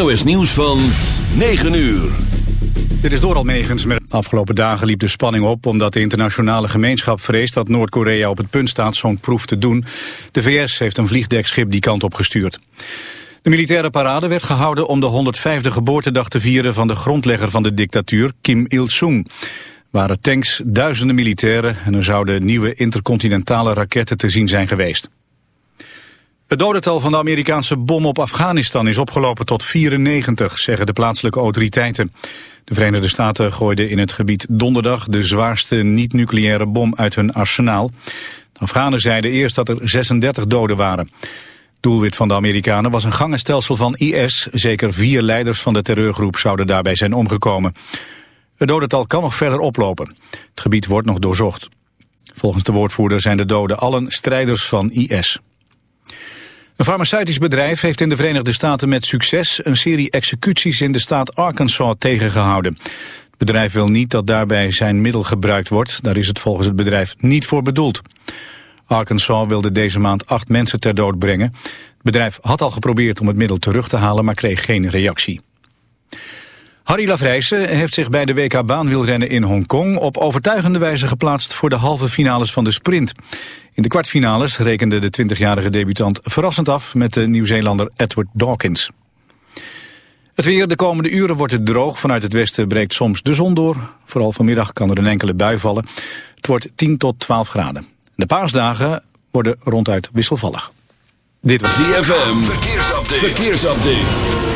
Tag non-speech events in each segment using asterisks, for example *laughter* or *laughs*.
NOS Nieuws van 9 uur. Dit is Doral Megens. Met afgelopen dagen liep de spanning op omdat de internationale gemeenschap vreest dat Noord-Korea op het punt staat zo'n proef te doen. De VS heeft een vliegdekschip die kant op gestuurd. De militaire parade werd gehouden om de 105e geboortedag te vieren van de grondlegger van de dictatuur, Kim Il-sung. waren tanks, duizenden militairen en er zouden nieuwe intercontinentale raketten te zien zijn geweest. Het dodental van de Amerikaanse bom op Afghanistan is opgelopen tot 94, zeggen de plaatselijke autoriteiten. De Verenigde Staten gooiden in het gebied donderdag de zwaarste niet-nucleaire bom uit hun arsenaal. De Afghanen zeiden eerst dat er 36 doden waren. Doelwit van de Amerikanen was een gangenstelsel van IS. Zeker vier leiders van de terreurgroep zouden daarbij zijn omgekomen. Het dodental kan nog verder oplopen. Het gebied wordt nog doorzocht. Volgens de woordvoerder zijn de doden allen strijders van IS. Een farmaceutisch bedrijf heeft in de Verenigde Staten met succes een serie executies in de staat Arkansas tegengehouden. Het bedrijf wil niet dat daarbij zijn middel gebruikt wordt. Daar is het volgens het bedrijf niet voor bedoeld. Arkansas wilde deze maand acht mensen ter dood brengen. Het bedrijf had al geprobeerd om het middel terug te halen, maar kreeg geen reactie. Harry Lavrijse heeft zich bij de WK baanwielrennen in Hongkong op overtuigende wijze geplaatst voor de halve finales van de sprint. In de kwartfinales rekende de 20-jarige debutant verrassend af met de Nieuw-Zeelander Edward Dawkins. Het weer de komende uren wordt het droog. Vanuit het westen breekt soms de zon door. Vooral vanmiddag kan er een enkele bui vallen. Het wordt 10 tot 12 graden. De paasdagen worden ronduit wisselvallig. Dit was DFM. Verkeersupdate. Verkeersupdate.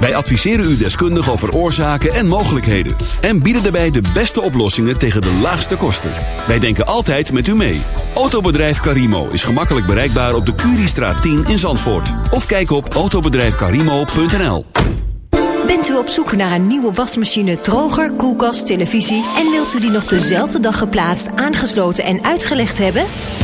Wij adviseren u deskundig over oorzaken en mogelijkheden. En bieden daarbij de beste oplossingen tegen de laagste kosten. Wij denken altijd met u mee. Autobedrijf Carimo is gemakkelijk bereikbaar op de Curiestraat 10 in Zandvoort. Of kijk op autobedrijfcarimo.nl Bent u op zoek naar een nieuwe wasmachine, droger, koelkast, televisie... en wilt u die nog dezelfde dag geplaatst, aangesloten en uitgelegd hebben?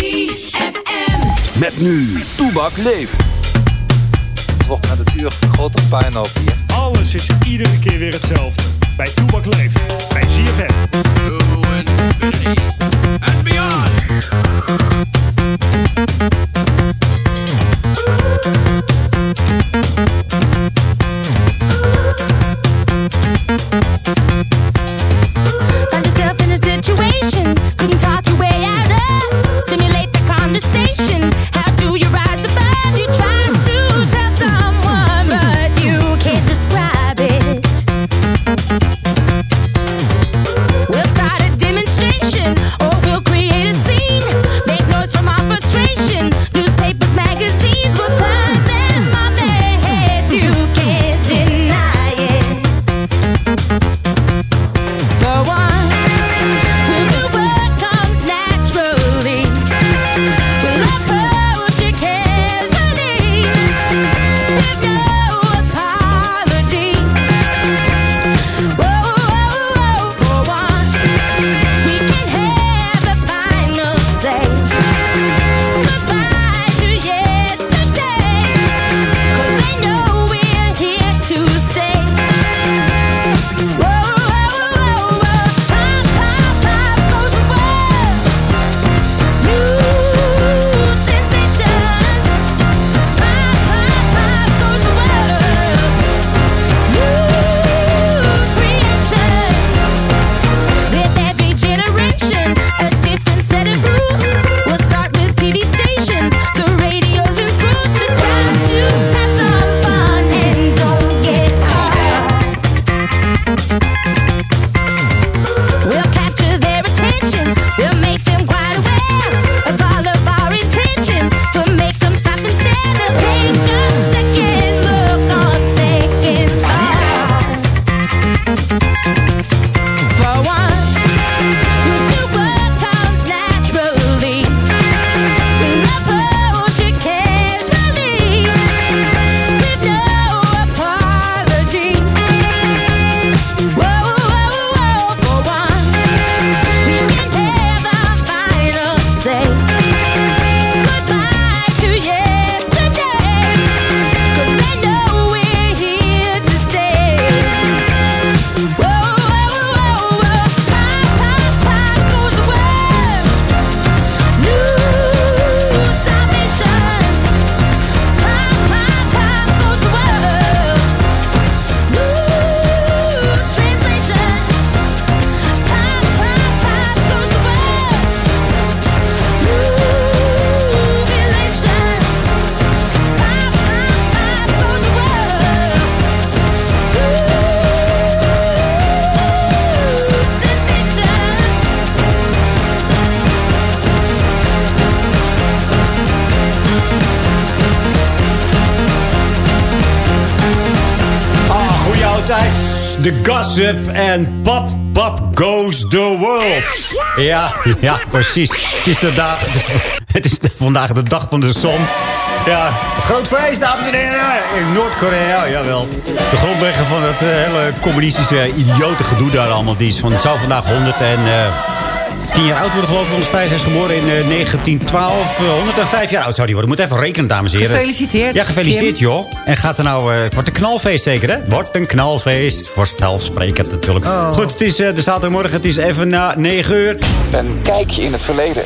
ZFM. Met nu, Toebak leeft. Het wordt met het uur groter puinhoop hier. Alles is iedere keer weer hetzelfde. Bij Toebak leeft, bij ZFM. Gossip en Pop Pop Goes the World. Ja, ja, precies. Het is, *laughs* het is vandaag de dag van de zon. Ja, groot feest, dames en heren. In Noord-Korea, jawel. De grondlegger van het eh, hele communistische idiote gedoe daar allemaal. Die is van, zou vandaag 100 en... eh, 10 jaar oud worden, geloof ik. 105 Hij is geboren in eh, 1912. Eh, 105 jaar oud zou hij worden. Moet even rekenen, dames en heren. Gefeliciteerd, Ja, gefeliciteerd, Kim. joh. En gaat er nou... eh, wordt een knalfeest zeker, hè? Wordt een knalfeest. Voor zelfsprekend natuurlijk. Oh. Goed, het is eh, de zaterdagmorgen. Het is even na 9 uur. Een kijkje in het verleden.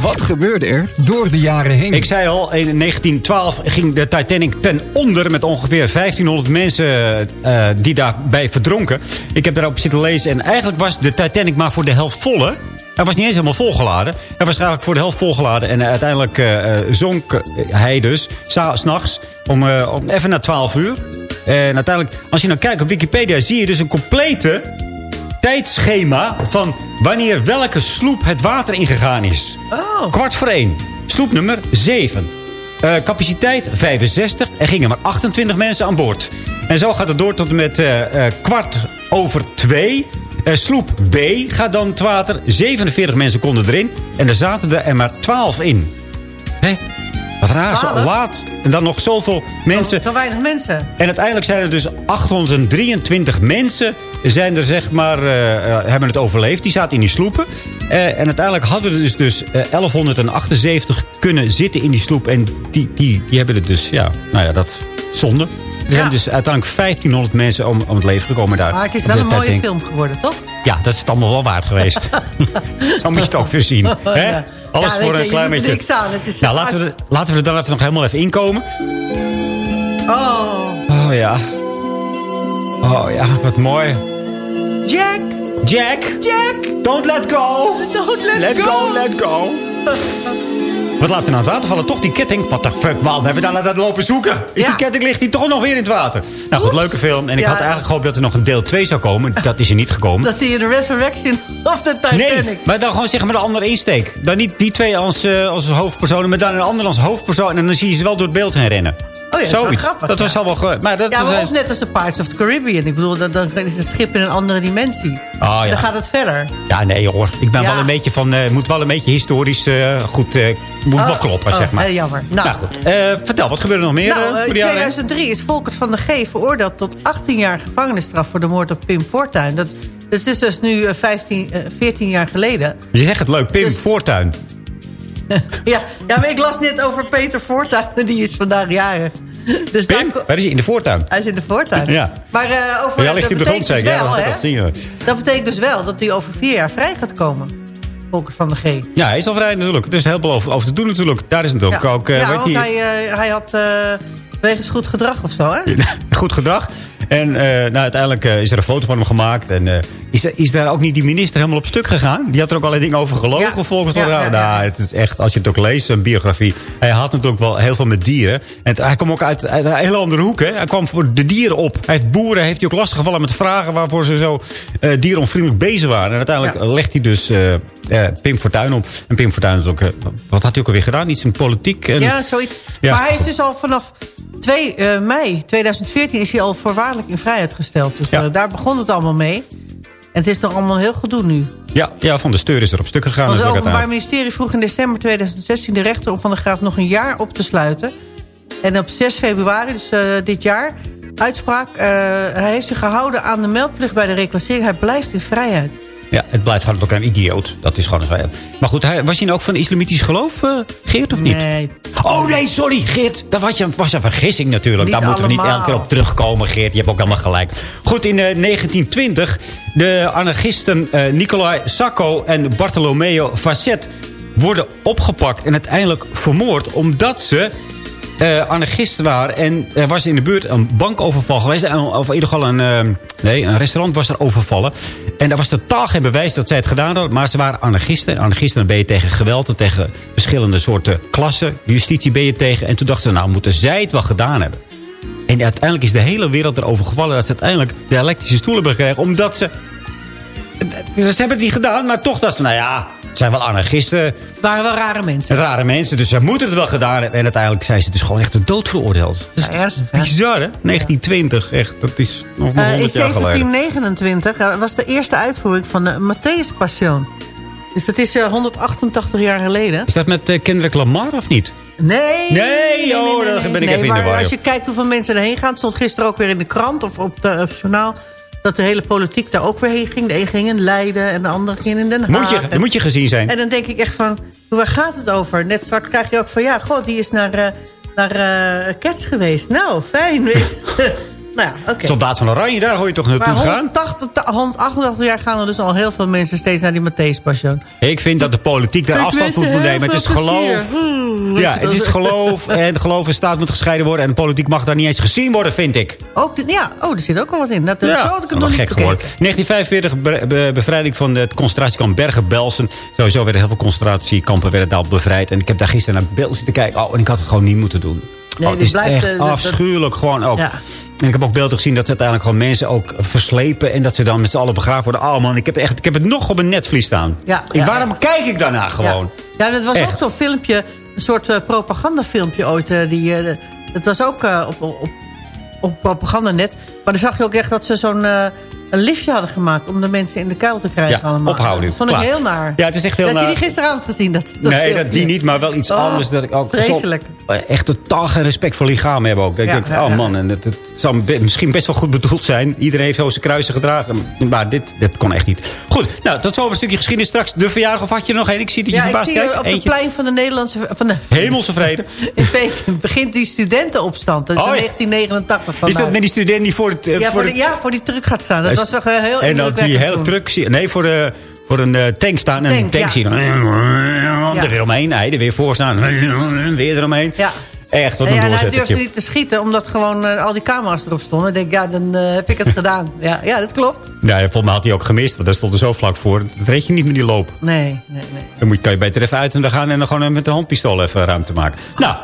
Wat gebeurde er door de jaren heen? Ik zei al, in 1912 ging de Titanic ten onder... met ongeveer 1500 mensen eh, die daarbij verdronken. Ik heb daarop zitten lezen. En eigenlijk was de Titanic maar voor de helft volle. Hij was niet eens helemaal volgeladen. Hij was eigenlijk voor de helft volgeladen. En uiteindelijk eh, eh, zonk hij dus s'nachts om, eh, om even na 12 uur. En uiteindelijk, als je nou kijkt op Wikipedia... zie je dus een complete tijdschema van wanneer welke sloep het water ingegaan is. Oh. Kwart voor één. Sloep nummer 7. Eh, capaciteit 65. Er gingen maar 28 mensen aan boord. En zo gaat het door tot en met kwart over twee. Eh, sloep B gaat dan het water. 47 mensen konden erin. En er zaten er maar 12 in. Hé, wat raar, zo 12? laat. En dan nog zoveel mensen. Zo weinig mensen. En uiteindelijk zijn er dus 823 mensen... Zijn er zeg maar, eh, eh, hebben het overleefd. Die zaten in die sloepen. En uiteindelijk hadden er dus, dus eh, 1178 kunnen zitten in die sloep. En die, die, die hebben het dus, ja, nou ja, dat zonde. Er zijn Ja. dus uiteindelijk 1500 mensen om, om het leven gekomen daar. Maar het is wel een mooie film geworden, toch? Ja, dat is het allemaal wel waard geweest. *laughs* Zo moet je het ook weer zien. Hè? Ja. Alles Ja, voor je, een klein beetje. niks aan. Het is nou, laten we, laten we er dan even nog helemaal even inkomen. Oh, Oh ja. Oh ja, wat mooi. Jack! Jack! Jack! Don't let go! Don't let, Let go! go, let go! *laughs* Wat laat ze nou het water vallen? Toch die ketting? What the fuck, man? Hebben we daar naar dat lopen zoeken? Is Ja. die ketting ligt die toch nog weer in het water? Nou goed, Oeps. leuke film. En ik Ja. had eigenlijk gehoopt dat er nog een deel 2 zou komen. Dat is er niet gekomen. Dat in de Resurrection of de Titanic. Nee, maar dan gewoon zeggen met een andere insteek. Dan niet die twee als, eh, als hoofdpersonen, maar dan een ander als hoofdpersoon. En dan zie je ze wel door het beeld heen rennen. Oh ja, dat is wel Zoiets. grappig, Dat was ja. al wel... ge- Maar dat Ja, maar was- net als de Pirates of the Caribbean. Ik bedoel, dan, dan is het schip in een andere dimensie. Oh, ja. Dan gaat het verder. Ja, nee hoor. Ik ben Ja. wel een beetje van... eh moet wel een beetje historisch eh, goed... eh, moet wel Oh, kloppen, oh, zeg maar. jammer. Nou. Nou goed. Vertel, wat gebeurde er nog meer? Nou, in de jaren heen? 2003 is Volkert van der G veroordeeld tot 18 jaar gevangenisstraf voor de moord op Pim Fortuyn. Dat, dat is dus nu eh, 15, eh, 14 jaar geleden. Je zegt het leuk. Pim Dus- Voortuin. *laughs* Ja, ja, maar ik las net over Peter Fortuyn, *laughs* die is vandaag jarig. Dus daar Pim? ko- Waar is hij? In de Voortuin. hij is in de Fortuyn. Ja. Maar eh, over, Ja, ligt hij op de grond dus wel, dat, dat zien we. dat betekent dus wel dat hij over vier jaar vrij gaat komen. Volkert van der G. Ja, hij is al vrij natuurlijk. Is heel veel over, over te doen natuurlijk. Daar is natuurlijk ja, ook... eh, ja weet want je, hij, eh, hij had wegens goed gedrag of zo, hè? *laughs* goed gedrag. En nou, uiteindelijk is er een foto van hem gemaakt. En is, is daar ook niet die minister helemaal op stuk gegaan? Die had er ook allerlei dingen over gelogen Ja. volgens Ja, ja. Nou, het is echt, als je het ook leest, zijn biografie. Hij had natuurlijk wel heel veel met dieren. En het- hij kwam ook uit, uit een hele andere hoek. Hè? Hij kwam voor de dieren op. Hij heeft boeren, heeft hij ook lastiggevallen met vragen... waarvoor ze zo eh dieronvriendelijk bezig waren. En uiteindelijk legt hij dus eh, eh, Pim Fortuyn op. En Pim Fortuyn is ook... wat had hij ook alweer gedaan? Iets in politiek? En, Ja, zoiets. Maar hij is dus al vanaf 2 eh, mei 2014 is hij al voorwaardelijk in vrijheid gesteld. Dus daar begon het allemaal mee. En het is nog allemaal heel gedoe nu. ja, ja, van de steur is er op stuk gegaan. Want het Openbaar. Ministerie vroeg in december 2016 de rechter om Van der Graaf nog een jaar op te sluiten. En op 6 februari, dus eh, dit jaar, uitspraak. eh, hij heeft zich gehouden aan de meldplicht bij de reclassering. Hij blijft in vrijheid. Ja, het blijft gewoon ook een idioot. Dat is gewoon een... Maar goed, hij, was hij nou ook van islamitisch geloof, eh, Geert, of niet? Nee. Oh nee, sorry, Geert. Dat was, je, was een vergissing natuurlijk. Niet Daar moeten we niet allemaal. elke keer op terugkomen, Geert. Je hebt ook helemaal gelijk. Goed, in eh, 1920... de anarchisten eh, Nicolai Sacco en Bartolomeo Facet... worden opgepakt en uiteindelijk vermoord... omdat ze eh anarchisten waren. En er was in de buurt een bankoverval geweest. Of in ieder geval een, eh, nee, een restaurant was er overvallen. En daar was totaal geen bewijs dat zij het gedaan hadden. Maar ze waren anarchisten. En anarchisten ben je tegen geweld. En tegen verschillende soorten klassen. Justitie ben je tegen. En toen dachten ze, nou moeten zij het wel gedaan hebben. En uiteindelijk is de hele wereld erover gevallen... dat ze uiteindelijk de elektrische stoel hebben gekregen. Omdat ze Ze hebben het niet gedaan, maar toch dat ze... Nou ja, het zijn wel anarchisten. Het waren wel rare mensen. Het rare mensen, dus ze moeten het wel gedaan hebben. En uiteindelijk zijn ze dus gewoon echt de dood veroordeeld. Dat is Ja, hè? bizar, hè? 1920, echt. Dat is nog maar Eh, in 100 jaar geleden. 1729 eh, was de eerste uitvoering van de Matthäus Passion. Dus dat is eh, 188 jaar geleden. Is dat met eh, Kendrick Lamar of niet? Nee. Nee, oh, daar ben ik even in de war, als joh. je kijkt hoeveel mensen erheen gaan... het stond gisteren ook weer in de krant of op, de, op het journaal... dat de hele politiek daar ook weer heen ging. De een ging in Leiden en de ander ging in Den Haag. Moet je, moet je gezien zijn. En dan denk ik echt van, waar gaat het over? Net straks krijg je ook van, ja, god, die is naar, eh naar Cats geweest. Nou, fijn. *laughs* nou ja, oké. Soldaat van Oranje, daar hoor je toch naartoe Maar gaan? 180, 188 jaar gaan er dus al heel veel mensen steeds naar die Matthäus Passion. Ik vind dat de politiek daar Ik afstand moet nemen. Het is geloof. Oeh, Ja, het is geloof. *laughs* En geloof en staat moet gescheiden worden. En politiek mag daar niet eens gezien worden, vind ik. Ook, ja, oh, er zit ook wel wat in. Dat, Ja, zo had ik het nog gek geworden. bekeken. 1945, be- be- bevrijding van het concentratiekamp Bergen-Belsen. Sowieso werden heel veel concentratiekampen werden daar bevrijd. En ik heb daar gisteren naar beeld zitten kijken. Oh, en ik had het gewoon niet moeten doen. Nee, oh, het is blijft, echt eh, afschuwelijk gewoon ook. Ja. En ik heb ook beelden gezien dat ze uiteindelijk gewoon mensen ook verslepen. En dat ze dan met z'n allen begraven worden. Oh man, ik heb, echt, ik heb het nog op een netvlies staan. Ja, ik, ja, waarom kijk ik daarna gewoon? Ja, dat was Echt. ook zo'n filmpje, een soort eh, propagandafilmpje ooit. eh, die, dat was ook op, op, op propagandanet. Maar dan zag je ook echt dat ze zo'n een liftje hadden gemaakt... om de mensen in de kuil te krijgen Ja, allemaal. ophouden. Dat vond ik Klaar. heel naar. Ja, het is echt heel Heb je die gisteravond gezien? Dat, dat nee, dat, die niet, maar wel iets Oh, anders. Dat ik ook vreselijk. eh, echt totaal geen respect voor lichaam heb ook. Dat ik Ja, denk, ja, oh ja. man, en het, het zou misschien best wel goed bedoeld zijn. Iedereen heeft zo zijn kruisen gedragen. Maar dit, dit kon echt niet. Goed, nou, tot zover een stukje geschiedenis. Straks de verjaardag. Of had je er nog één? Ik zie dat je Ja, ik verbaasd zie kijkt. op het plein van de Nederlandse... Van de, Hemelse vrede. *laughs* in Peking begint die studentenopstand. Dat is Oh, in ja. 1989 van Is dat met die student die voor het... eh, ja, voor de, ja, voor die truck gaat staan. Dat was wel heel En dat die hele truck... Nee, voor, de, voor een eh, tank staan. En een tank ja. zie je dan... Er weer omheen. Nee, er weer voor staan. Weer eromheen. Ja. Echt, wat En een ja, en hij doorzettertje. durfde niet te schieten, omdat gewoon eh, al die camera's erop stonden. Ik denk, ja, dan eh, heb ik het gedaan. *laughs* Ja, ja, dat klopt. Nee, volgens mij had hij ook gemist. Want daar stond er zo vlak voor. Dat reed je niet met die loop. Nee, nee, nee. Dan moet, kan je beter even uit en dan gaan en dan gewoon met een handpistool even ruimte maken. Nou,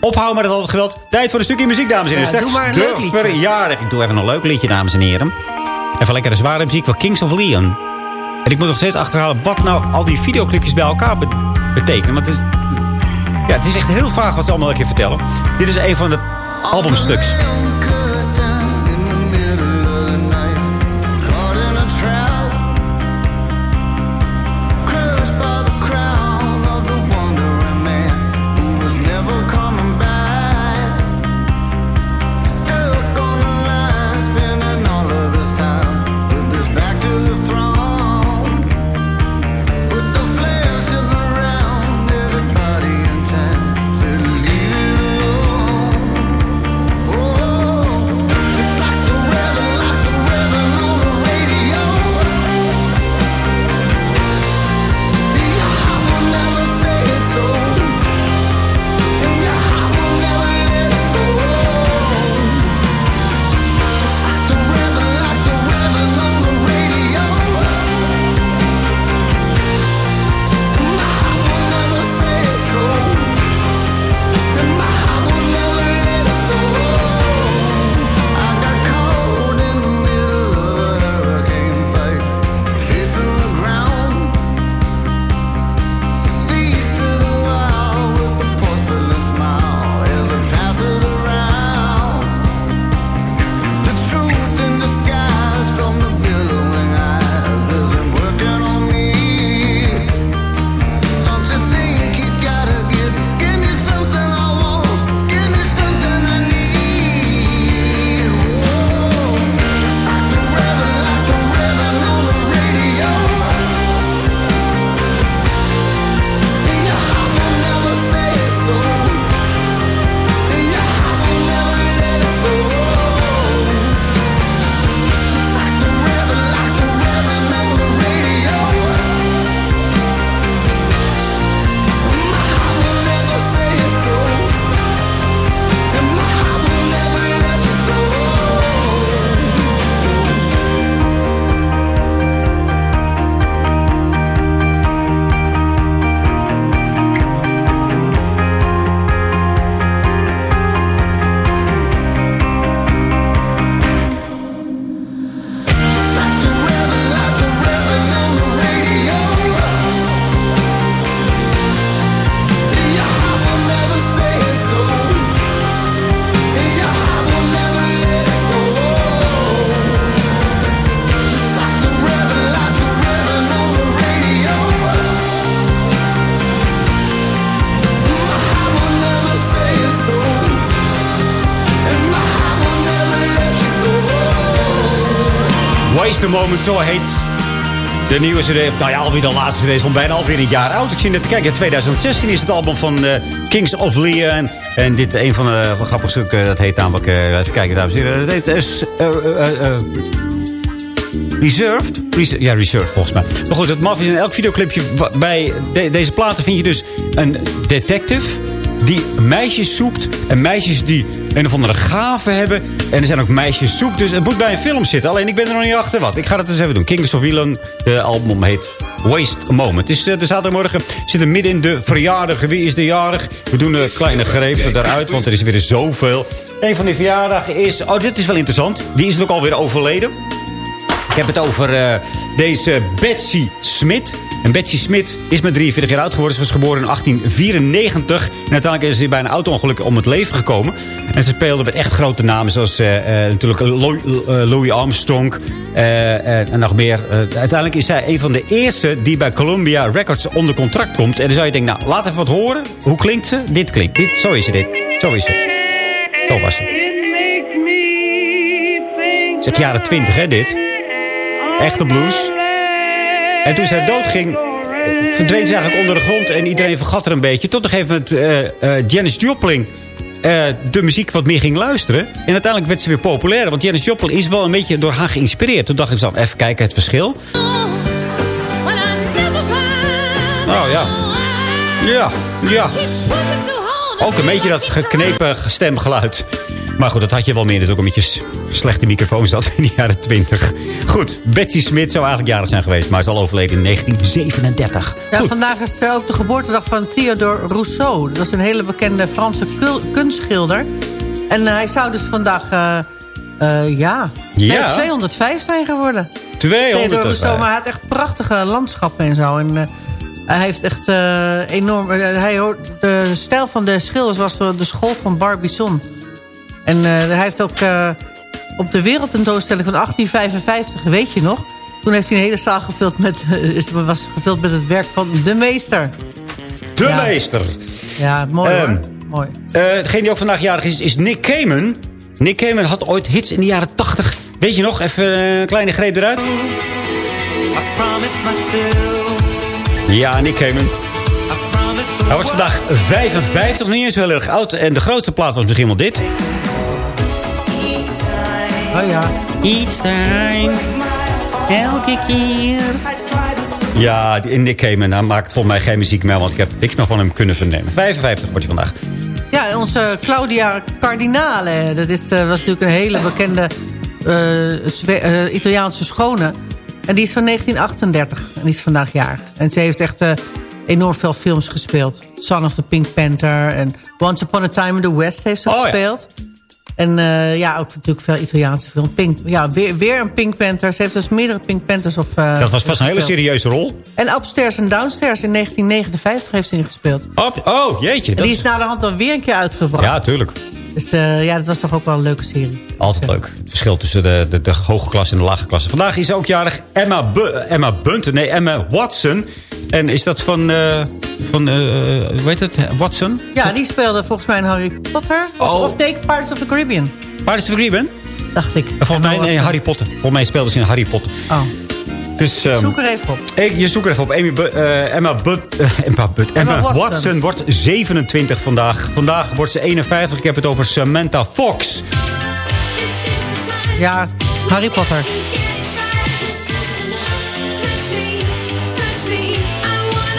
ophouden met het geweld. Tijd voor een stukje muziek, dames en heren. Ja, doe maar een de leuk liedje. verjaardag. Ik doe even een leuk liedje, dames en heren. Even lekkere zware muziek van Kings of Leon. En ik moet nog steeds achterhalen wat nou al die videoclipjes bij elkaar be- betekenen. Want het is, ja, het is echt heel vaag wat ze allemaal een keer vertellen. Dit is een van de albumstuks. Moment, zo heet de nieuwe cd. Nou ja, alweer de laatste cd is van bijna alweer een jaar oud. Ik zie net kijken, 2016 is het album van eh, Kings of Leon. En dit, een van de van grappige stukken, dat heet namelijk... eh, even kijken, dames en heren. Dat heet... eh, eh, eh, eh, Reserved? Res- ja, Reserved volgens mij. Maar goed, het maf is in elk videoclipje bij de- deze platen vind je dus een detective die meisjes zoekt. En meisjes die een of andere gave hebben. En er zijn ook meisjes zoekt. Dus het moet bij een film zitten. Alleen ik ben er nog niet achter wat. Ik ga dat eens even doen. Kings of Whelan, de album heet Waste Moment. Het is eh, de zaterdagmorgen. We zitten midden in de verjaardag. Wie is de jarig? We doen een kleine greep eruit. Want er is weer zoveel. Een van die verjaardagen is... Oh, dit is wel interessant. Die is ook alweer overleden. Ik heb het over eh, deze Betsy Smit. En Betsy Smit is met 43 jaar oud geworden. Ze was geboren in 1894. En uiteindelijk is ze bij een auto-ongeluk om het leven gekomen. En ze speelde met echt grote namen. Zoals eh, eh, natuurlijk Louis, eh, Louis Armstrong. en nog meer. Uiteindelijk is zij een van de eerste die bij Columbia Records onder contract komt. En dan zou je denken, nou, laat even wat horen. Hoe klinkt ze? Dit klinkt. Dit, zo is ze dit. Zo is ze. Zo was ze. Zeg jaren 20, hè, dit? Echte blues. En toen zij doodging, verdween ze eigenlijk onder de grond. En iedereen vergat er een beetje. Tot een gegeven moment eh, eh, Janis Joplin eh, de muziek wat meer ging luisteren. En uiteindelijk werd ze weer populair. Want Janis Joplin is wel een beetje door haar geïnspireerd. Toen dacht ik zo, even kijken het verschil. Nou ja. Ja, ja. Ook een beetje dat geknepen stemgeluid. Maar goed, dat had je wel meer. Dat is ook een beetje slechte microfoons dat in de jaren 20. Goed, Betsy Smit zou eigenlijk jarig zijn geweest. Maar is al overleden in 1937. Ja, Goed. vandaag is eh, ook de geboortedag van Theodore Rousseau. Dat is een hele bekende Franse kunstschilder. En eh, hij zou dus vandaag, eh, ja, Ja. 205 zijn geworden. 200 Theodore Rousseau, maar hij had echt prachtige landschappen en zo. En hij heeft echt eh, enorm... eh, hij, hoort- de stijl van de schilders was de, de school van Barbizon. En eh, hij heeft ook eh, op de wereldtentoonstelling van 1855, weet je nog... Toen heeft hij een hele zaal gevuld met, is- was gevuld met het werk van de meester. De Ja. meester. Ja, mooi Ehm, hoor. Mooi. Eh, degene die ook vandaag jarig is, is Nick Cayman. Nick Cayman had ooit hits in de jaren 80. Weet je nog? Even een kleine greep eruit. Ja, Nick Cayman. Hij was vandaag 55, nog niet eens heel erg oud. En de grootste plaat was misschien wel dit. Oh ja. Each time, elke keer. Ja, die- Nick Cayman hij maakt volgens mij geen muziek meer... want ik heb niks meer van hem kunnen vernemen. 55 wordt hij vandaag. Ja, onze Claudia Cardinale. Dat is, eh, was natuurlijk een hele bekende eh, eh, Italiaanse schone. En die is van 1938. En die is vandaag jaar. En ze heeft echt eh, enorm veel films gespeeld. Son of the Pink Panther. En Once Upon a Time in the West heeft ze Oh, ja. gespeeld. En eh, ja, ook natuurlijk veel Italiaanse films. Pink, ja, weer, weer een Pink Panther. Ze heeft dus meerdere Pink Panthers. Of, eh, Dat was vast een hele serieuze rol. En Upstairs en Downstairs in 1959 heeft ze in gespeeld. Op, oh, jeetje. En die is, is na de hand dan weer een keer uitgebracht. ja, tuurlijk. Dus eh, ja, dat was toch ook wel een leuke serie. Altijd leuk. Het verschil tussen de, de, de hoge klasse en de lage klasse. Vandaag is ook jarig Emma, Bu Emma Bunton. Nee, Emma Watson. En is dat van... eh van eh hoe heet het? Watson? Ja, die speelde volgens mij in Harry Potter. Of, Oh. of nee, Pirates of the Caribbean, Pirates of the Caribbean? dacht ik. Volgens mij, nee. Harry Potter. Volgens mij speelde ze in Harry Potter. Oh, Dus, ehm, zoek er even op. ik- je zoekt er even op. Amy eh, Emma, But, Emma, But, Emma, Emma Watson. Watson. wordt 27 vandaag. Vandaag wordt ze 51. Ik heb het over Samantha Fox. Ja, Harry Potter.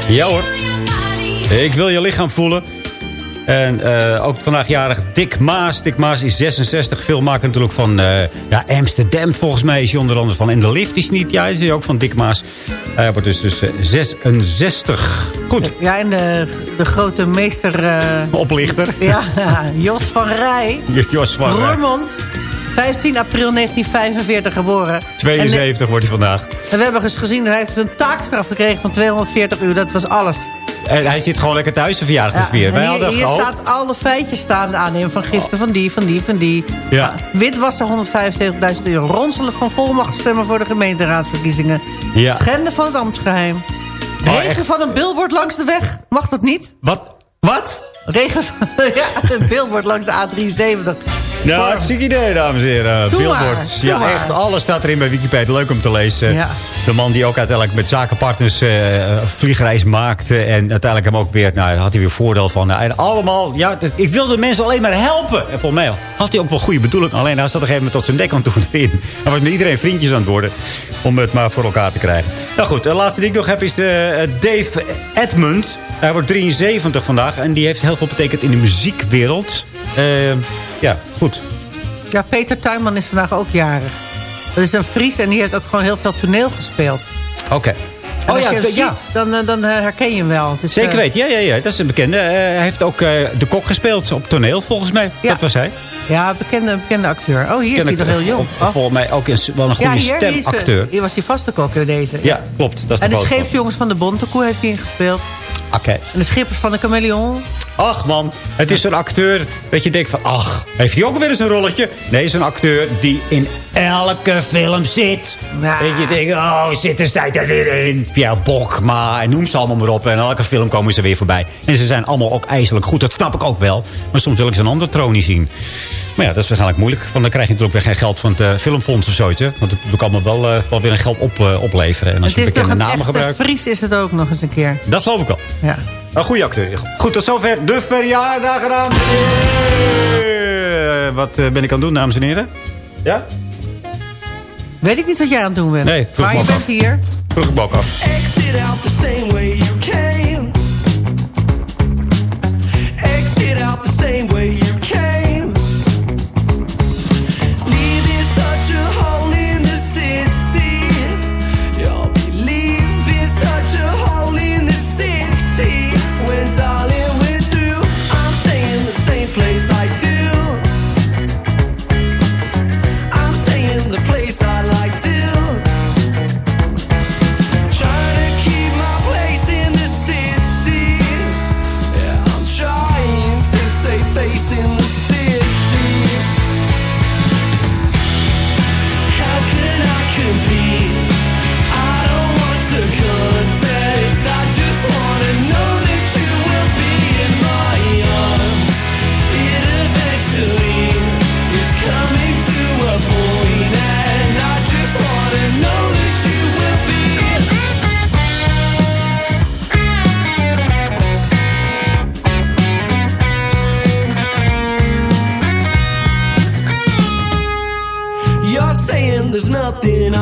Ja hoor. Ik wil je lichaam voelen. En eh, ook vandaag jarig Dick Maas. Dick Maas is 66. Veel maken natuurlijk van eh, ja, Amsterdam volgens mij. Is hij onder andere van. En de lift is niet. Ja, is hij ook van Dick Maas. Hij wordt dus, dus eh, 66. Goed. Ja, en de, de grote meester... eh, Oplichter. *laughs* ja, Jos van Rij. *laughs* Jos van Rij. Roermond. 15 april 1945 geboren. En, 72 wordt hij vandaag. en we hebben eens gezien, hij heeft een taakstraf gekregen van 240 uur. Dat was alles. En hij zit gewoon lekker thuis zijn verjaardag te Ja, vieren. en Wij hier hadden hier gehoopt- staat alle feitjes staan aan hem. Van gisteren, van die, van die, van die. Ja. Witwassen 175.000 euro. Ronselen van volmachtstemmen voor de gemeenteraadsverkiezingen. Ja. Schenden van het ambtsgeheim. Oh, Regen echt? van een billboard langs de weg. Mag dat niet? Wat? Wat? Regen van *laughs* ja, een billboard langs de A73. Nou, Voor- hartstikke idee, dames en heren. Doe Billboards. maar, doe Ja, maar. echt. Alles staat erin bij Wikipedia. Leuk om te lezen. Ja. De man die ook uiteindelijk met zakenpartners eh vliegreis maakte. En uiteindelijk hem ook weer, nou, daar had hij weer voordeel van. Nou, en allemaal, ja, ik wilde mensen alleen maar helpen. En volgens mij had hij ook wel goede bedoeling. Alleen hij zat op een gegeven moment tot zijn dek aan toe erin. Hij was met iedereen vriendjes aan het worden. Om het maar voor elkaar te krijgen. Nou goed, de laatste die ik nog heb is de, eh, Dave Edmund. Hij wordt 73 vandaag. En die heeft heel veel betekend in de muziekwereld. Eh, ja, goed. Ja, Peter Tuinman is vandaag ook jarig. Dat is een Fries en die heeft ook gewoon heel veel toneel gespeeld. Oké. En Oh als ja, je hem de- ja. ziet, dan, eh, dan eh, herken je hem wel. Zeker eh, weten. Ja, ja, ja, dat is een bekende. Hij heeft ook de kok gespeeld op toneel, volgens mij. Ja. Dat was hij. Ja, bekende, bekende acteur. Oh, hier is hij nog heel jong. op- Oh. Volgens mij ook een, wel een goede ja, hier, stemacteur. hier was hij vaste kok in deze. Ja, klopt. Dat is en de foto. scheepsjongens van de Bontekoe heeft hij ingespeeld. Oké. En de schippers van de Chameleon. Ach man, het is een acteur dat je denkt van... Ach, heeft hij ook weer eens een rolletje? Nee, het is een acteur die in elke film zit. Dat je denkt, oh, zitten zij er weer in? Pierre Bokma, en noem ze allemaal maar op. En elke film komen ze weer voorbij. En ze zijn allemaal ook ijselijk goed, dat snap ik ook wel. Maar soms wil ik ze een andere troon niet zien. Maar ja, dat is waarschijnlijk moeilijk. Want dan krijg je natuurlijk weer geen geld van het eh, filmfonds of zoiets. Hè? Want het moet ook allemaal wel, wel weer een geld op, eh, opleveren. En als Het je bekende namen gebruikt... Fries is het ook nog eens een keer. Dat geloof ik wel. Ja. Een goede acteur. Goed, tot zover de verjaardag, dames en heren. Wat eh, ben ik aan het doen, dames en heren? Ja? Weet ik niet wat jij aan het doen bent. Nee, vroeg maar me je bent hier. Vroeg ik me ook af. Exit out the same way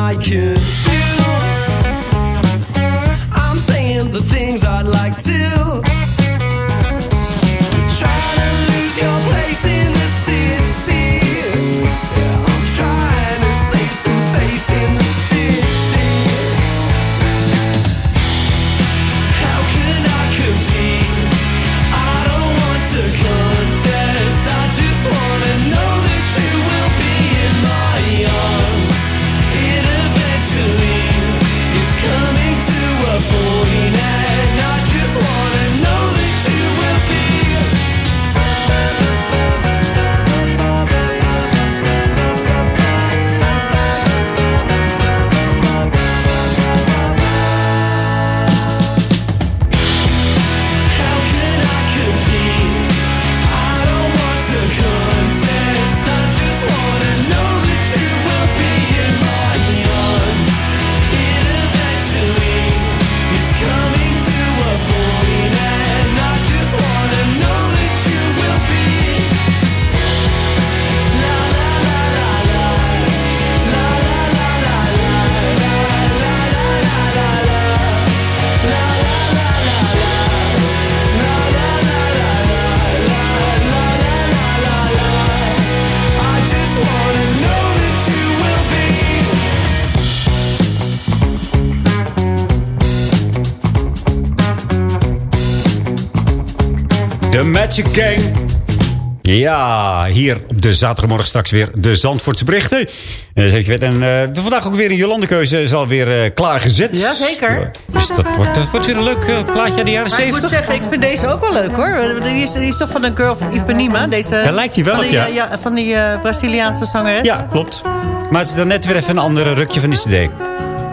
I can do. I'm saying the things I'd like to. Gang. Ja, hier op de zaterdagmorgen straks weer de Zandvoortse berichten. En, zeg je weet, en eh, vandaag ook weer een Jolandekeuze is alweer eh, klaargezet. Jazeker. Dus dat wordt, dat wordt weer een leuk eh, plaatje uit de jaren Maar ik 70. moet zeggen, ik vind deze ook wel leuk hoor. Die is, die is toch van een girl van Ipanema. Deze, Daar lijkt hij wel van op, die, ja. eh, ja. Van die eh, Braziliaanse zangeres. Ja, klopt. Maar het is dan net weer even een andere rukje van die cd.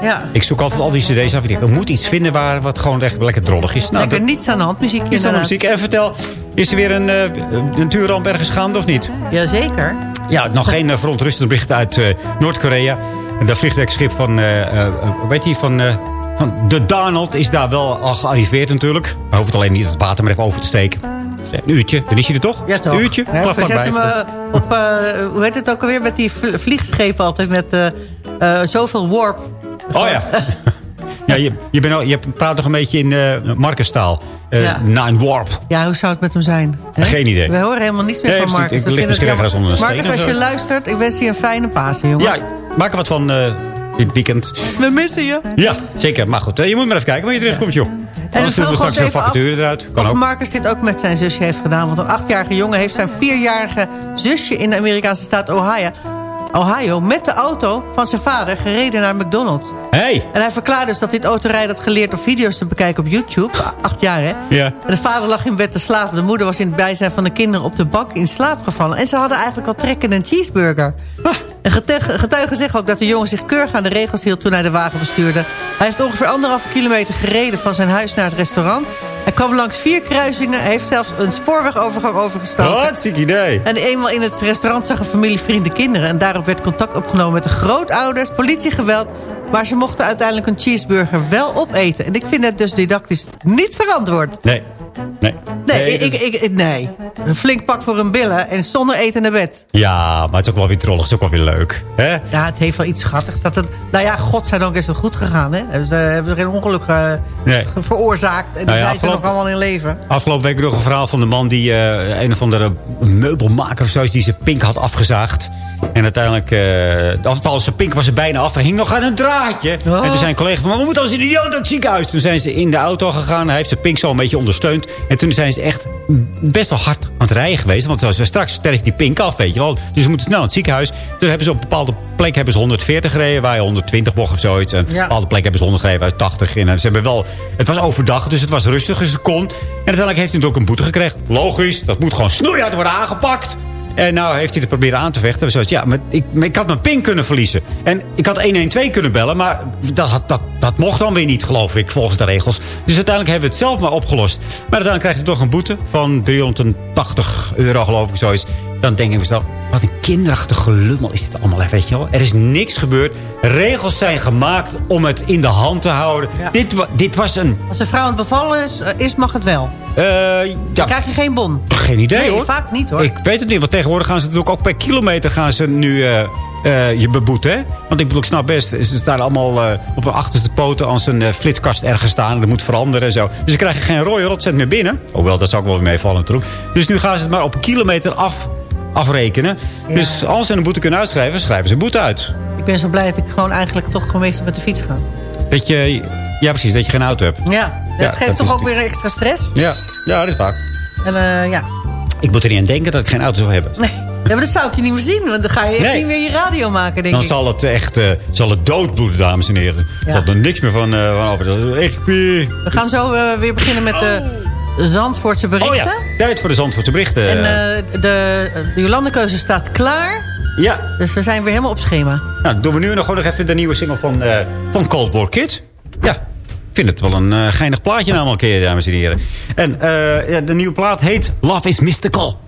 Ja. Ik zoek altijd al die cd's af. Ik denk, we moeten iets vinden waar wat gewoon echt lekker drollig is. Nou, Lekker niets aan de hand, muziekje is inderdaad. muziek. En vertel, is er weer een uh, natuurramp ergens gaande of niet? Jazeker. ja, nog geen uh, verontrustend bericht uit uh, Noord-Korea. Dat vliegtuigschip van, uh, weet je, van, van de Donald is daar wel al gearriveerd natuurlijk. Hoeven het alleen niet het water maar even over te steken. Een uurtje, dan is hij er toch? Ja, toch. Een uurtje, ja, klap we zetten hem op, hoe heet het ook alweer, met die vliegschepen altijd met zoveel warp. Oh ja. ja, je, je, bent al, je praat toch een beetje in uh, Marcus-taal. Uh, Ja. Nine Warp. Ja, hoe zou het met hem zijn? Hè? Geen idee. We horen helemaal niets meer Nee, van. Marcus. Ik We lig misschien ergens onder een Marcus, als je luistert, ik wens je een fijne Pasen, jongen. Ja, maak er wat van uh, dit weekend. We missen je. Ja, zeker. Maar goed, je moet maar even kijken wanneer je terugkomt, joh. En doen we straks een vacature eruit. Kan of ook. Marcus dit ook met zijn zusje heeft gedaan. Want een achtjarige jongen heeft zijn vierjarige zusje... in de Amerikaanse staat Ohio, Ohio met de auto van zijn vader gereden naar McDonald's. Hey. En hij verklaarde dus dat dit autorijden had geleerd... om video's te bekijken op YouTube. Acht jaar, hè? Ja. En de vader lag in bed te slapen. De moeder was in het bijzijn van de kinderen op de bank in slaap gevallen. En ze hadden eigenlijk al trek in een cheeseburger. En getuigen, getuigen zeggen ook dat de jongen zich keurig aan de regels hield... toen hij de wagen bestuurde. Hij heeft ongeveer anderhalve kilometer gereden van zijn huis naar het restaurant. Hij kwam langs vier kruisingen. Hij heeft zelfs een spoorwegovergang overgestoken. Wat ziek idee. En eenmaal in het restaurant zag een familie, vrienden, kinderen. En daarop werd contact opgenomen met de grootouders, politiegeweld. Maar ze mochten uiteindelijk een cheeseburger wel opeten. En ik vind het dus didactisch niet verantwoord. Nee. Nee. Nee, Nee, ik, ik, ik- nee. Een flink pak voor hun billen en zonder eten naar bed. Ja, maar het is ook wel weer trollig. Het is ook wel weer leuk. Hè? Ja, het heeft wel iets schattigs. Dat het, nou ja, godzijdank is het goed gegaan. Hè? Hebben, ze, hebben ze geen ongeluk eh, Nee. veroorzaakt. En die Nou ja, zijn ze nog allemaal in leven. Afgelopen week nog een verhaal van de man die eh, een of andere meubelmaker of zo is die zijn pink had afgezaagd. En uiteindelijk, uh, althans zijn pink was er bijna af. Hij hing nog aan een draadje. Oh. En toen zei een collega van, we moeten als een idioot naar het ziekenhuis. Toen zijn ze in de auto gegaan. Hij heeft zijn pink zo een beetje ondersteund. En toen zijn ze echt best wel hard aan het rijden geweest. Want zoals we straks sterft die pink af, weet je wel. Dus ze moeten snel naar het ziekenhuis. Toen hebben ze op een bepaalde plek hebben ze 140 gereden. Waar je 120 mocht of zoiets. En op een bepaalde plek hebben ze 100 gereden. Waar ze 80 in. En ze hebben wel, het was overdag, dus het was rustig. Dus het kon. En uiteindelijk heeft hij ook een boete gekregen. Logisch, dat moet gewoon snoeihard worden aangepakt. En nou heeft hij het proberen aan te vechten. Zoals, ja, maar ik, ik had mijn pin kunnen verliezen. En ik had 112 kunnen bellen. Maar dat, dat, dat mocht dan weer niet, geloof ik, volgens de regels. Dus uiteindelijk hebben we het zelf maar opgelost. Maar uiteindelijk krijgt hij toch een boete van 380 euro, geloof ik, zoiets. Dan denk ik mezelf, wat een kinderachtig gelummel is dit allemaal, weet je wel. Er is niks gebeurd. Regels zijn gemaakt om het in de hand te houden. Ja. Dit, wa- dit was een... Als een vrouw aan het bevallen is, eh, is mag het wel. eh, ja, Dan krijg je geen bon. geen idee, nee, hoor. vaak niet hoor. Ik weet het niet, want tegenwoordig gaan ze natuurlijk ook per kilometer gaan ze nu eh, je beboeten. Hè? Want ik bedoel, ik snap best, ze staan allemaal op hun achterste poten als een flitskast ergens staan. En dat moet veranderen en zo. Dus ze krijgen geen rode rotcent meer binnen. Hoewel, dat zou ook wel weer meevallen natuurlijk. Dus nu gaan ze het maar op een kilometer af, afrekenen. Ja. Dus als ze een boete kunnen uitschrijven, schrijven ze een boete uit. Ik ben zo blij dat ik gewoon eigenlijk toch gewoon meestal met de fiets ga. Dat je, ja precies, dat je geen auto hebt. Ja, dat Ja, geeft dat toch ook weer extra stress. Ja, ja dat is waar. En eh, ja, Ik moet er niet aan denken dat ik geen auto zou hebben. nee. Ja, maar dat zou ik je niet meer zien. Want dan ga je echt Nee. niet meer je radio maken, denk Dan ik. zal het echt eh, zal het doodbloeden, dames en heren. Er Ja. valt er niks meer van, eh, van over. Dat echt... We gaan zo weer beginnen met de Zandvoortse berichten. Oh ja, tijd voor de Zandvoortse berichten. En eh, de, de Jolandekeuze staat klaar. ja, Dus we zijn weer helemaal op schema. nou, doen we nu nog gewoon nog even de nieuwe single van, eh van Cold War Kid. Ja, ik vind het wel een eh, geinig plaatje namelijk, dames en heren. En ja, de nieuwe plaat heet Love is Mystical.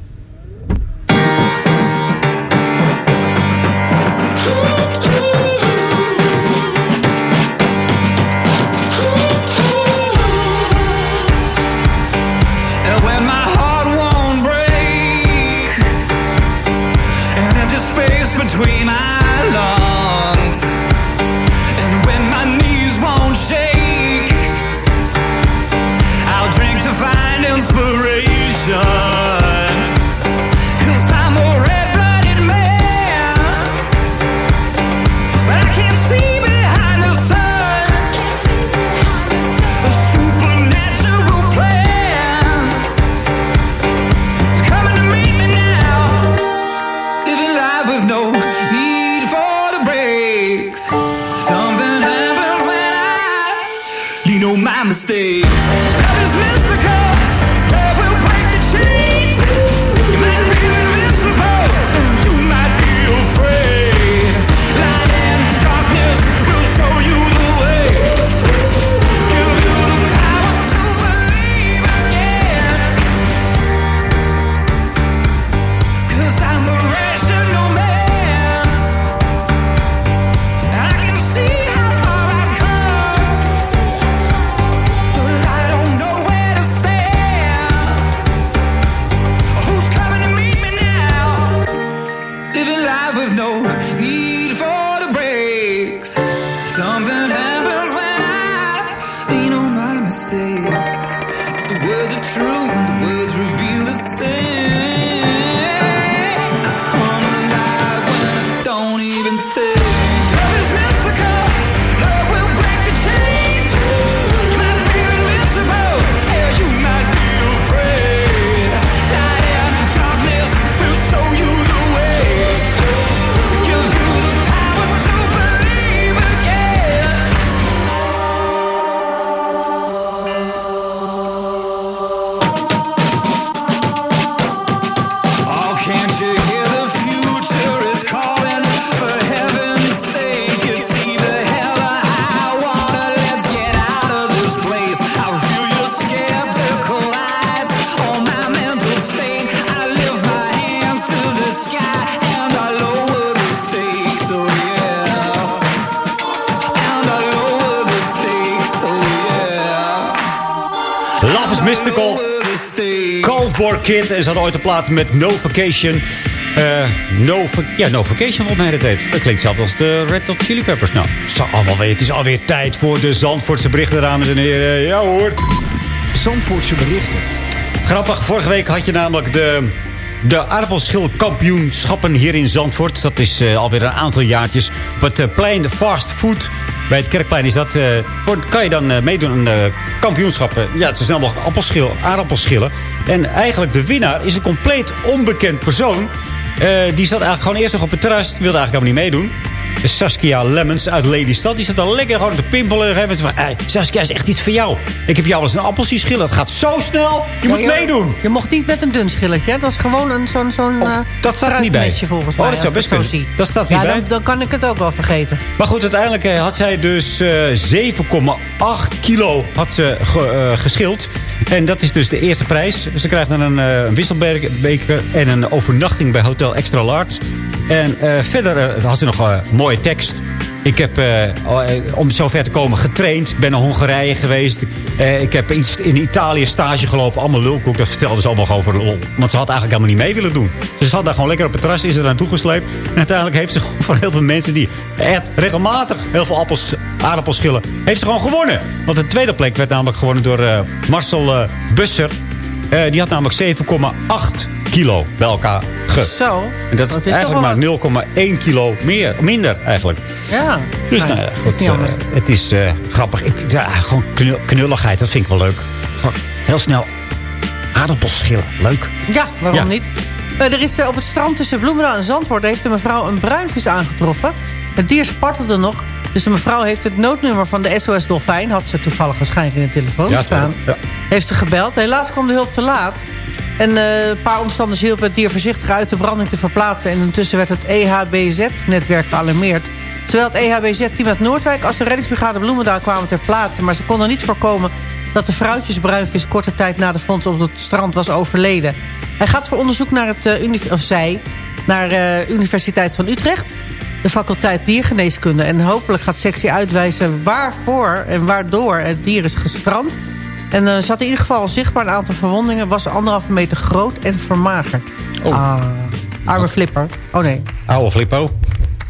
Hadden ooit een plaat met No Vacation. Eh, no, ja, no Vacation volgens mij dat heet. Dat klinkt zelfs als de Red Hot Chili Peppers. Nou, het allemaal het is alweer tijd voor de Zandvoortse berichten, dames en heren. Ja hoor. Zandvoortse berichten. Grappig, vorige week had je namelijk de, de aardappelschilkampioenschappen hier in Zandvoort. Dat is eh, alweer een aantal jaartjes. Op het eh, plein de fast food bij het Kerkplein is dat, kan je dan meedoen aan de kampioenschappen. Ja, het is snel mogelijk appelschil, aardappelschillen. En eigenlijk de winnaar is een compleet onbekend persoon. Eh, die zat eigenlijk gewoon eerst nog op het terras. Wilde eigenlijk helemaal niet meedoen. Saskia Lemmens uit Lelystad. Die zat al lekker gewoon te pimpelen. En van, hey, Saskia is echt iets voor jou. Ik heb jou al eens een appel zien schillen. Het gaat zo snel. Je moet meedoen. Je mocht niet met een dun schilletje. Het was gewoon een- zo'n zo'n eh, dat staat er niet bij. volgens Oh, mij. dat zou best kunnen. zie. Dat staat ja, niet bij. Dan, dan kan ik het ook wel vergeten. Maar goed, uiteindelijk eh, had zij dus eh, 7,8 kilo had ze ge- eh, geschild. En dat is dus de eerste prijs. Ze krijgt dan een, eh, een wisselbeker en een overnachting bij Hotel Extra Large. En eh, verder eh, had ze nog een mooie tekst. Ik heb, eh, eh, om zover te komen, getraind. Ik ben naar Hongarije geweest. Eh, ik heb iets in Italië stage gelopen. Allemaal lulkoek. Dat vertelde ze allemaal gewoon voor. Want ze had eigenlijk helemaal niet mee willen doen. Ze zat daar gewoon lekker op het terras. Is er naartoe gesleept. En uiteindelijk heeft ze *laughs* van heel veel mensen die echt regelmatig heel veel appels, aardappels schillen. Heeft ze gewoon gewonnen. Want de tweede plek werd namelijk gewonnen door eh, Marcel eh, Busser. Eh, die had namelijk 7,8 kilo bij elkaar ge. Zo. En dat is eigenlijk maar 0,1 kilo meer, minder eigenlijk. Ja. Dus Nou, nou ja, is eh, het is eh, grappig. Ik, ja, gewoon knul- knulligheid, dat vind ik wel leuk. Gewoon heel snel aardappels schillen. Leuk. Ja, waarom Ja. niet? Eh, er is op het strand tussen Bloemendaal en Zandvoort... heeft een mevrouw een bruinvis aangetroffen. Het dier spartelde nog. Dus de mevrouw heeft het noodnummer van de SOS Dolfijn... had ze toevallig waarschijnlijk in de telefoon Ja, staan. ja. Heeft ze gebeld. Helaas kwam de hulp te laat. En eh, een paar omstanders hielpen het dier voorzichtig uit de branding te verplaatsen. En intussen werd het EHBZ-netwerk gealarmeerd. Zowel het EHBZ-team uit Noordwijk als de reddingsbrigade Bloemendaal kwamen ter plaatse. Maar ze konden niet voorkomen dat de vrouwtjesbruinvis korte tijd na de vondst op het strand was overleden. Hij gaat voor onderzoek naar het, eh, of zij, naar de Universiteit van Utrecht, de faculteit diergeneeskunde. En hopelijk gaat sectie uitwijzen waarvoor en waardoor het dier is gestrand. En eh, ze had in ieder geval zichtbaar een aantal verwondingen. Was anderhalve meter groot en vermagerd. Oh. Ah, arme flipper. Oh nee. Oude flippo.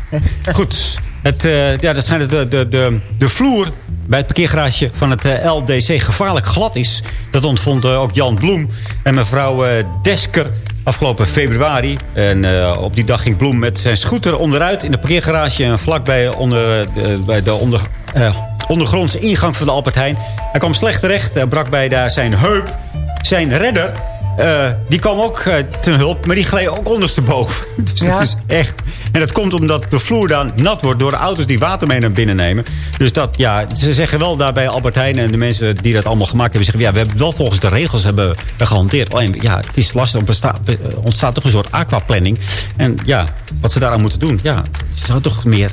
*laughs* Goed. Het, eh, ja, dat schijnt dat de, de, de, de vloer bij het parkeergarage van het eh, LDC gevaarlijk glad is. Dat ontvond eh, ook Jan Bloem en mevrouw eh, Desker afgelopen februari. En eh, op die dag ging Bloem met zijn scooter onderuit in het parkeergarage... en vlakbij onder, eh, de, bij de onder, eh, ondergrondse ingang van de Albert Heijn. Hij kwam slecht terecht en brak bij daar zijn heup. Zijn redder, eh, die kwam ook eh, ten hulp, maar die gleed ook ondersteboven. *laughs* Dus Ja. het is echt... En dat komt omdat de vloer dan nat wordt door de auto's die water mee naar binnen nemen. Dus dat, ja, ze zeggen wel daarbij Albert Heijn en de mensen die dat allemaal gemaakt hebben... zeggen, ja, we hebben wel volgens de regels hebben we gehanteerd. Alleen, ja, het is lastig, er eh, ontstaat toch een soort aquaplanning. En ja, wat ze daaraan moeten doen, ja, ze zouden toch meer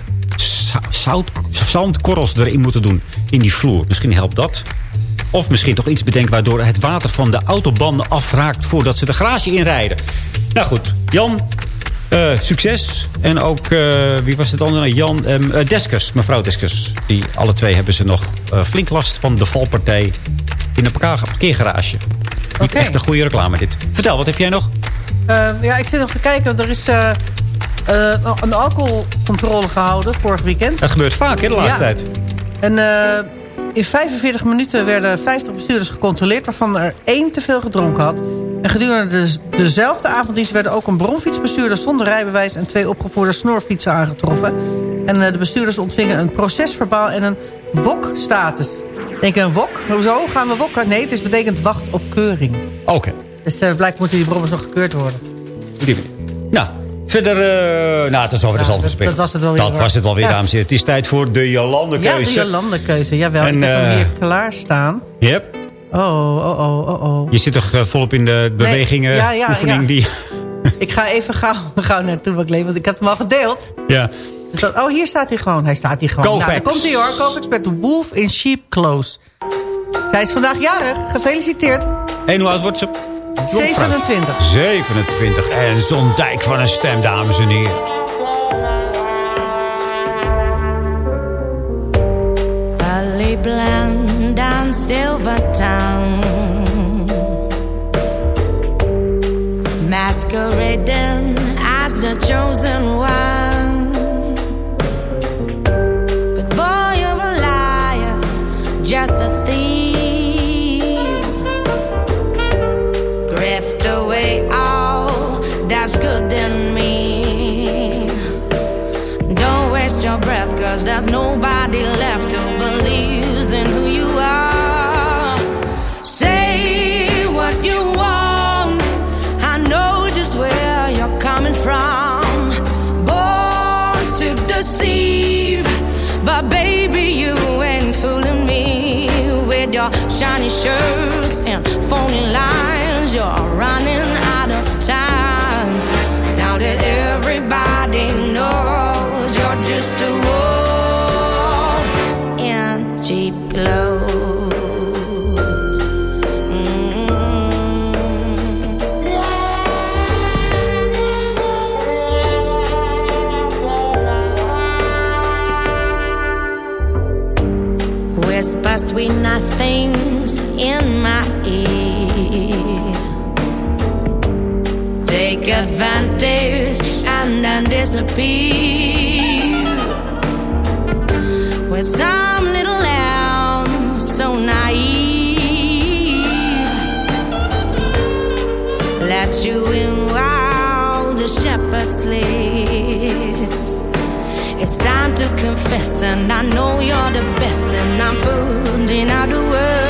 zout, zandkorrels erin moeten doen in die vloer. Misschien helpt dat. Of misschien toch iets bedenken waardoor het water van de autobanden afraakt... voordat ze de garage inrijden. Nou goed, Jan, eh, succes. En ook, eh, wie was het andere? Jan ehm, eh, Deskers, mevrouw Deskers. Die alle twee hebben ze nog flink last van de valpartij in een parkeergarage. Niet echt een goede reclame dit. Vertel, wat heb jij nog? Eh, ja, ik zit nog te kijken. Er is eh, een alcoholcontrole gehouden vorig weekend. Dat gebeurt vaak, hè, de laatste Ja. tijd. En eh, in 45 minuten werden 50 bestuurders gecontroleerd... waarvan er één te veel gedronken had. En gedurende de, dezelfde avonddienst werden ook een bronfietsbestuurder zonder rijbewijs... en twee opgevoerde snorfietsen aangetroffen. En eh, de bestuurders ontvingen een procesverbaal en een WOK-status. Denk je, een WOK? Hoezo gaan we wokken? Nee, het is betekent wacht op keuring. Oké. Dus blijkbaar moeten die brommers nog gekeurd worden. Die. Nou, verder... Uh, nou, het is over de zand gesprek. Dat was het wel weer. Dat was het wel weer, ja. dames en heren. Het is tijd voor de Jolandekeuze. Ja, de Jolandekeuze. Jawel, en, ik heb uh, hem hier klaarstaan. Yep. Oh, oh, oh, oh, oh. Je zit toch uh, volop in de bewegingen, nee, ja, ja, oefening ja. die... *laughs* ik ga even gauw, *laughs* gauw naartoe, wat ik leef, want ik had hem al gedeeld. Ja. Dus dat, oh, hier staat hij gewoon. Hij staat hier gewoon. Kovacs. Nou, dan komt hij hoor. Kovacs met Wolf in Sheep Clothes. Zij is vandaag jarig. Gefeliciteerd. En hoe oud wordt ze? 27. 27. En zo'n dijk van een stem, dames en heren. Valley Bland Silver Silvertown Masquerading as the chosen one cause there's nobody left who believes in who you are. Say what you want. I know just where you're coming from. Born to deceive, but baby, you ain't fooling me with your shiny shirts advantage and then disappear. With some little lamb so naive. Let you in while the shepherd sleeps. It's time to confess, and I know you're the best, and I'm putting out the word.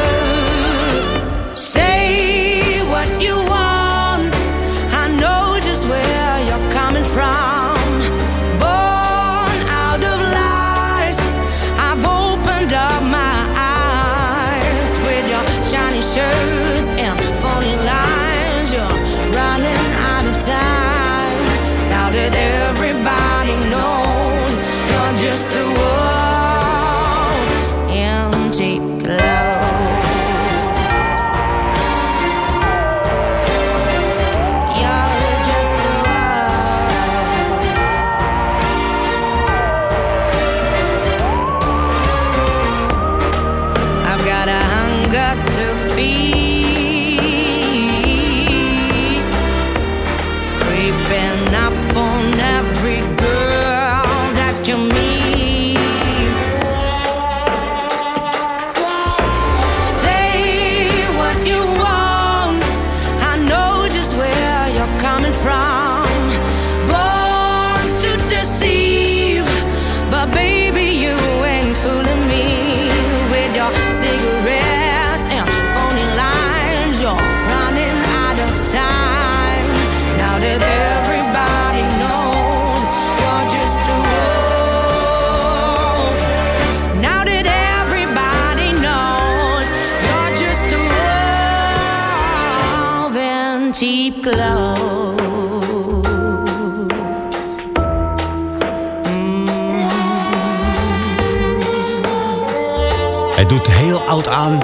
Oud aan.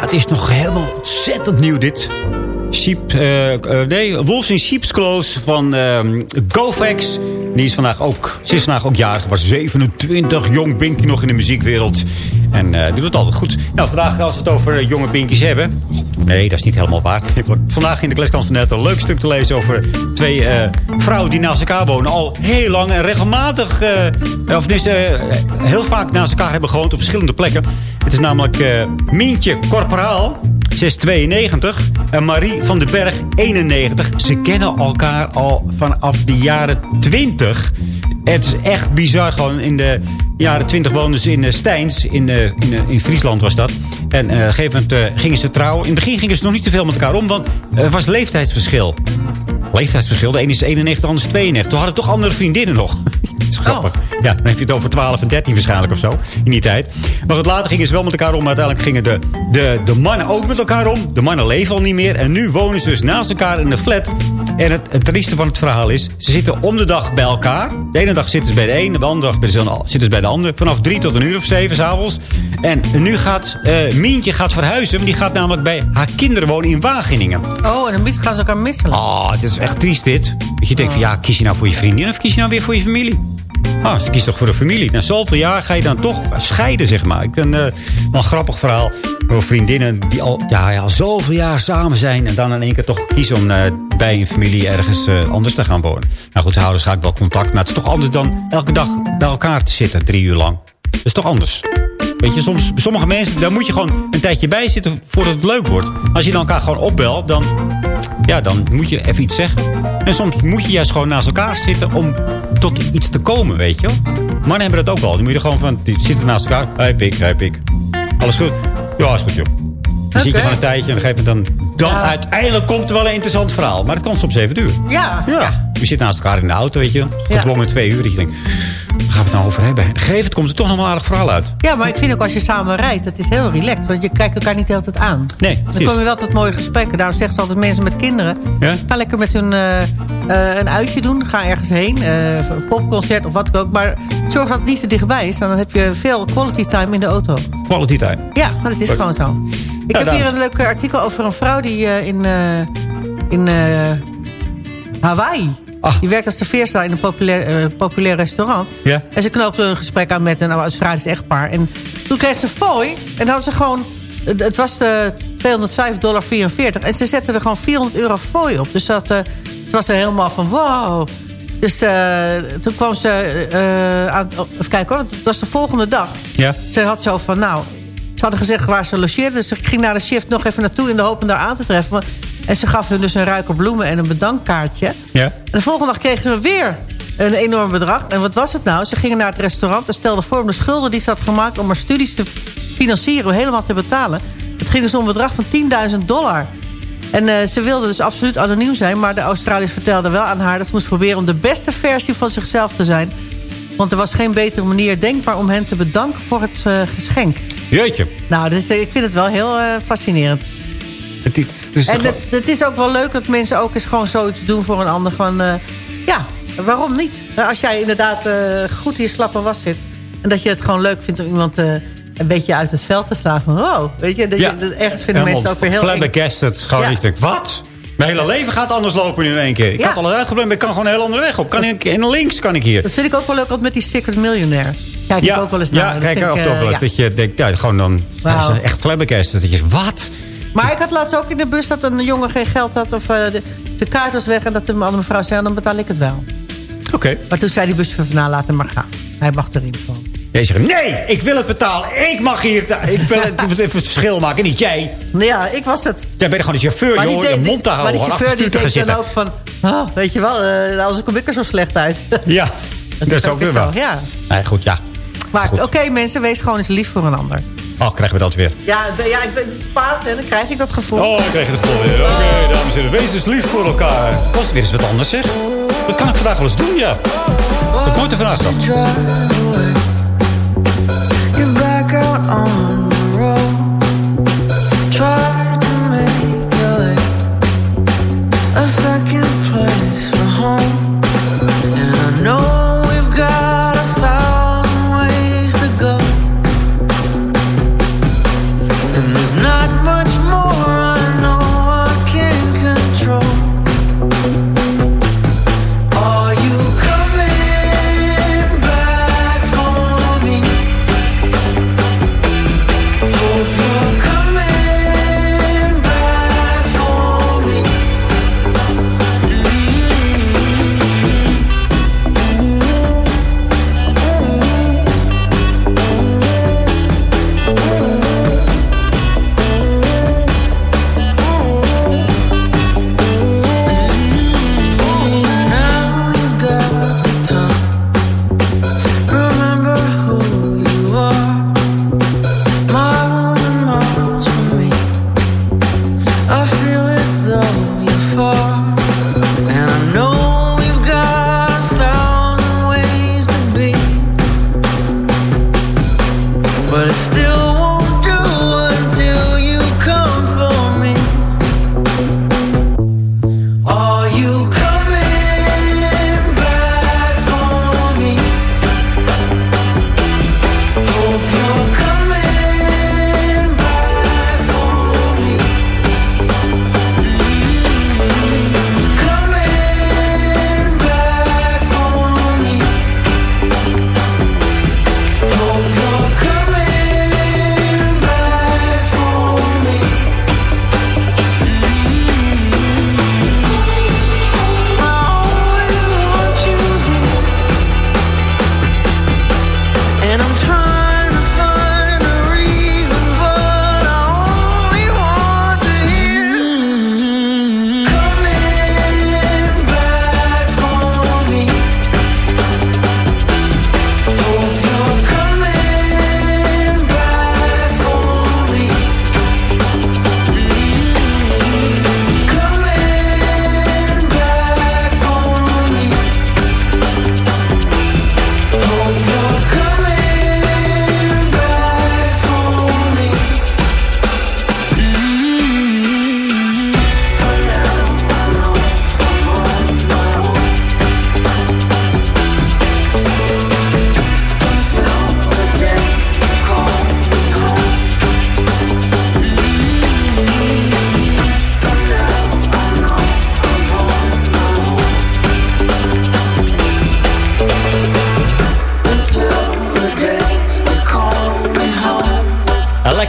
Het is nog helemaal ontzettend nieuw dit. Sheep, eh, nee, Wolves in Sheep's van ehm Govex. Die is vandaag ook, ze is vandaag ook jarig. Was 27, jong Binky nog in de muziekwereld. En die doet het altijd goed. Nou, vandaag als we het over jonge Binkies hebben. Nee, dat is niet helemaal waar. *laughs* Vandaag in de kleskant van net een leuk stuk te lezen over twee vrouwen die naast elkaar wonen. Al heel lang en regelmatig, of dus, eh, heel vaak naast elkaar hebben gewoond op verschillende plekken. Het is namelijk eh Mientje Corporaal. Ze is 92 en Marie van den Berg 91. Ze kennen elkaar al vanaf de jaren 20. Het is echt bizar. Gewoon in de jaren 20 woonden ze in uh, Steins. In, eh, in, eh, in Friesland was dat. En eh, een gegeven eh, gingen ze trouwen. In het begin gingen ze nog niet te veel met elkaar om. Want er was leeftijdsverschil. Leeftijdsverschil. De ene is 91, de ander is 92. Toen hadden toch andere vriendinnen nog. Dat is grappig. Ja, dan heb je het over 12 en 13 waarschijnlijk of zo. In die tijd. Maar goed, later gingen ze wel met elkaar om. Maar uiteindelijk gingen de, de, de mannen ook met elkaar om. De mannen leven al niet meer. En nu wonen ze dus naast elkaar in een flat. En het, het trieste van het verhaal is... ze zitten om de dag bij elkaar. De ene dag zitten ze bij de een. De andere dag zitten ze bij de ander. Vanaf drie tot een uur of zeven s'avonds. En nu gaat eh, Mientje gaat verhuizen. Die gaat namelijk bij haar kinderen wonen in Wageningen. Oh, en dan gaan ze elkaar misselen. Oh, dit is echt triest dit. Dat je denkt van ja, kies je nou voor je vriendin of kies je nou weer voor je familie? Ah, ze kiest toch voor de familie. Na zoveel jaar ga je dan toch scheiden, zeg maar. Ik ben eh, wel een grappig verhaal over vriendinnen die al, ja, ja, zoveel jaar samen zijn... en dan in één keer toch kiezen om eh, bij een familie ergens eh, anders te gaan wonen. Nou goed, ze houden vaak wel contact, maar het is toch anders dan elke dag bij elkaar te zitten, drie uur lang. Dat is toch anders. Weet je, soms, sommige mensen, daar moet je gewoon een tijdje bij zitten voordat het leuk wordt. Als je dan elkaar gewoon opbelt, dan, ja, dan moet je even iets zeggen. En soms moet je juist gewoon naast elkaar zitten om tot iets te komen, weet je wel. Mannen hebben dat ook wel. Dan moet je er gewoon van, die zitten naast elkaar. Hé, pik, hé, pik. Alles goed? Ja, is goed, joh. Dan zit je van een tijdje en dan geef je dan... Dan Ja. uiteindelijk komt er wel een interessant verhaal. Maar het kan soms even duren. Ja, Ja. Je zit naast elkaar in de auto, weet je. Gedwongen twee uur. Dat je denkt, waar gaan we het nou over hebben? Gegeven moment komt er toch nog wel aardig verhaal uit. Ja, maar ik vind ook als je samen rijdt, dat is heel relaxed. Want je kijkt elkaar niet de hele tijd aan. Nee, Dan precies. kom je wel tot mooie gesprekken. Daarom zeggen ze altijd mensen met kinderen. Ja? Ga lekker met hun eh, eh, een uitje doen. Ga ergens heen. eh, een popconcert of wat ook. Maar zorg dat het niet te dichtbij is. Dan heb je veel quality time in de auto. Quality time. Ja, maar dat is gewoon zo. Ik Ja, heb hier een leuk artikel over een vrouw die in, in eh, Hawaii... Die werkt als serveerster in een populair, eh, populair restaurant. Ja. En ze knoopte een gesprek aan met een Australisch echtpaar. En toen kreeg ze fooi. En dan hadden ze gewoon... Het het was de 205,44 dollar. En ze zetten er gewoon 400 euro fooi op. Dus dat, eh, ze was er helemaal van wow. Dus eh, toen kwam ze eh, aan... oh, even kijken hoor, het was de volgende dag. Ja. Ze had zo van, nou... Ze hadden gezegd waar ze logeerden. Dus ze ging naar de shift nog even naartoe... in de hoop om daar aan te treffen. En ze gaf hun dus een ruiker bloemen en een bedankkaartje. Ja. En de volgende dag kregen ze weer een enorm bedrag. En wat was het nou? Ze gingen naar het restaurant en stelden voor om de schulden die ze had gemaakt... om haar studies te financieren, helemaal te betalen. Het ging dus om een bedrag van 10.000 dollar. En eh, ze wilde dus absoluut anoniem zijn... maar de Australiërs vertelden wel aan haar... dat ze moest proberen om de beste versie van zichzelf te zijn. Want er was geen betere manier denkbaar om hen te bedanken voor het eh, geschenk. Jeetje. Nou, dus, eh, ik vind het wel heel fascinerend. Het, is- het is En het, het is ook wel leuk dat mensen ook eens gewoon zoiets doen voor een ander. Van, eh, ja, waarom niet? Als jij inderdaad eh, goed in je slappe was zit... en dat je het gewoon leuk vindt om iemand eh, een beetje uit het veld te slaan. Van, oh, weet je, dat Ja. je- dat- ergens vinden mensen ook weer heel flabbergasted. Gewoon Ja. dat wat? Mijn hele leven gaat anders lopen in één keer. Ik Ja. had al uitgebleid, maar ik kan gewoon een heel andere weg op. Kan ik, en links kan ik hier. Dat vind ik ook wel leuk, want met die Secret Millionaire. Kijk ik ook wel eens naar. Ja, Dat kijk ik, ook wel eens. Dat je denkt, ja, gewoon dan... Wauw. Ja, echt flabbergasted. Dat je zegt, wat? Maar ik had laatst ook in de bus dat een jongen geen geld had... of eh, de, de kaart was weg en dat de andere mevrouw zei... dan betaal ik het wel. Oké. Maar toen zei die buschauffeur van, nou, laat hem maar gaan. Hij mag erin gewoon. Jij zegt, nee, ik wil het betalen. Ik mag hier... Ik wil het, even het verschil maken, niet jij. Nou ja, ik was het. Jij bent gewoon de chauffeur, Maar die joh. Je mond te maar houden, die gewoon achter chauffeur die denkt dan ook van... ah, weet je wel, eh anders kom ik er zo slecht uit. *laughs* Ja, dat, is ook weer zo, wel. Ja. Nee, goed, ja. Maar oké mensen, wees gewoon eens lief voor een ander. Oh, krijgen we dat weer. Ja, ik ben- ja ik ben het paas en dan krijg ik dat gevoel. Oh, ik krijg je het gevoel weer. Oké, dames en heren, wees eens lief voor elkaar. Was weer eens wat anders, zeg. Dat kan ik vandaag wel eens doen, ja. Dat ik nooit ervan uitgedacht. You're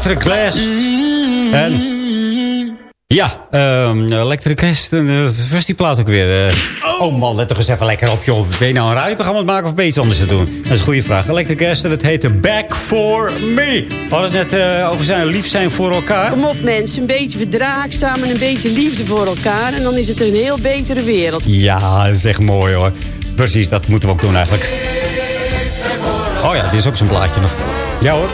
Electric Glass. En... Ja, ehm Electric Glass. eh, Wat was die plaat ook weer? eh? oh man, let toch eens even lekker op, joh. Ben je nou een radioprogramma aan het maken of ben je iets anders te doen? Dat is een goede vraag. Electric Glass, en het heette Back For Me. We hadden het net eh, over zijn lief zijn voor elkaar. Kom op mensen, een beetje verdraagzaam en een beetje liefde voor elkaar. En dan is het een heel betere wereld. Ja, dat is echt mooi hoor. Precies, dat moeten we ook doen eigenlijk. Oh ja, dit is ook zo'n plaatje nog. Ja hoor.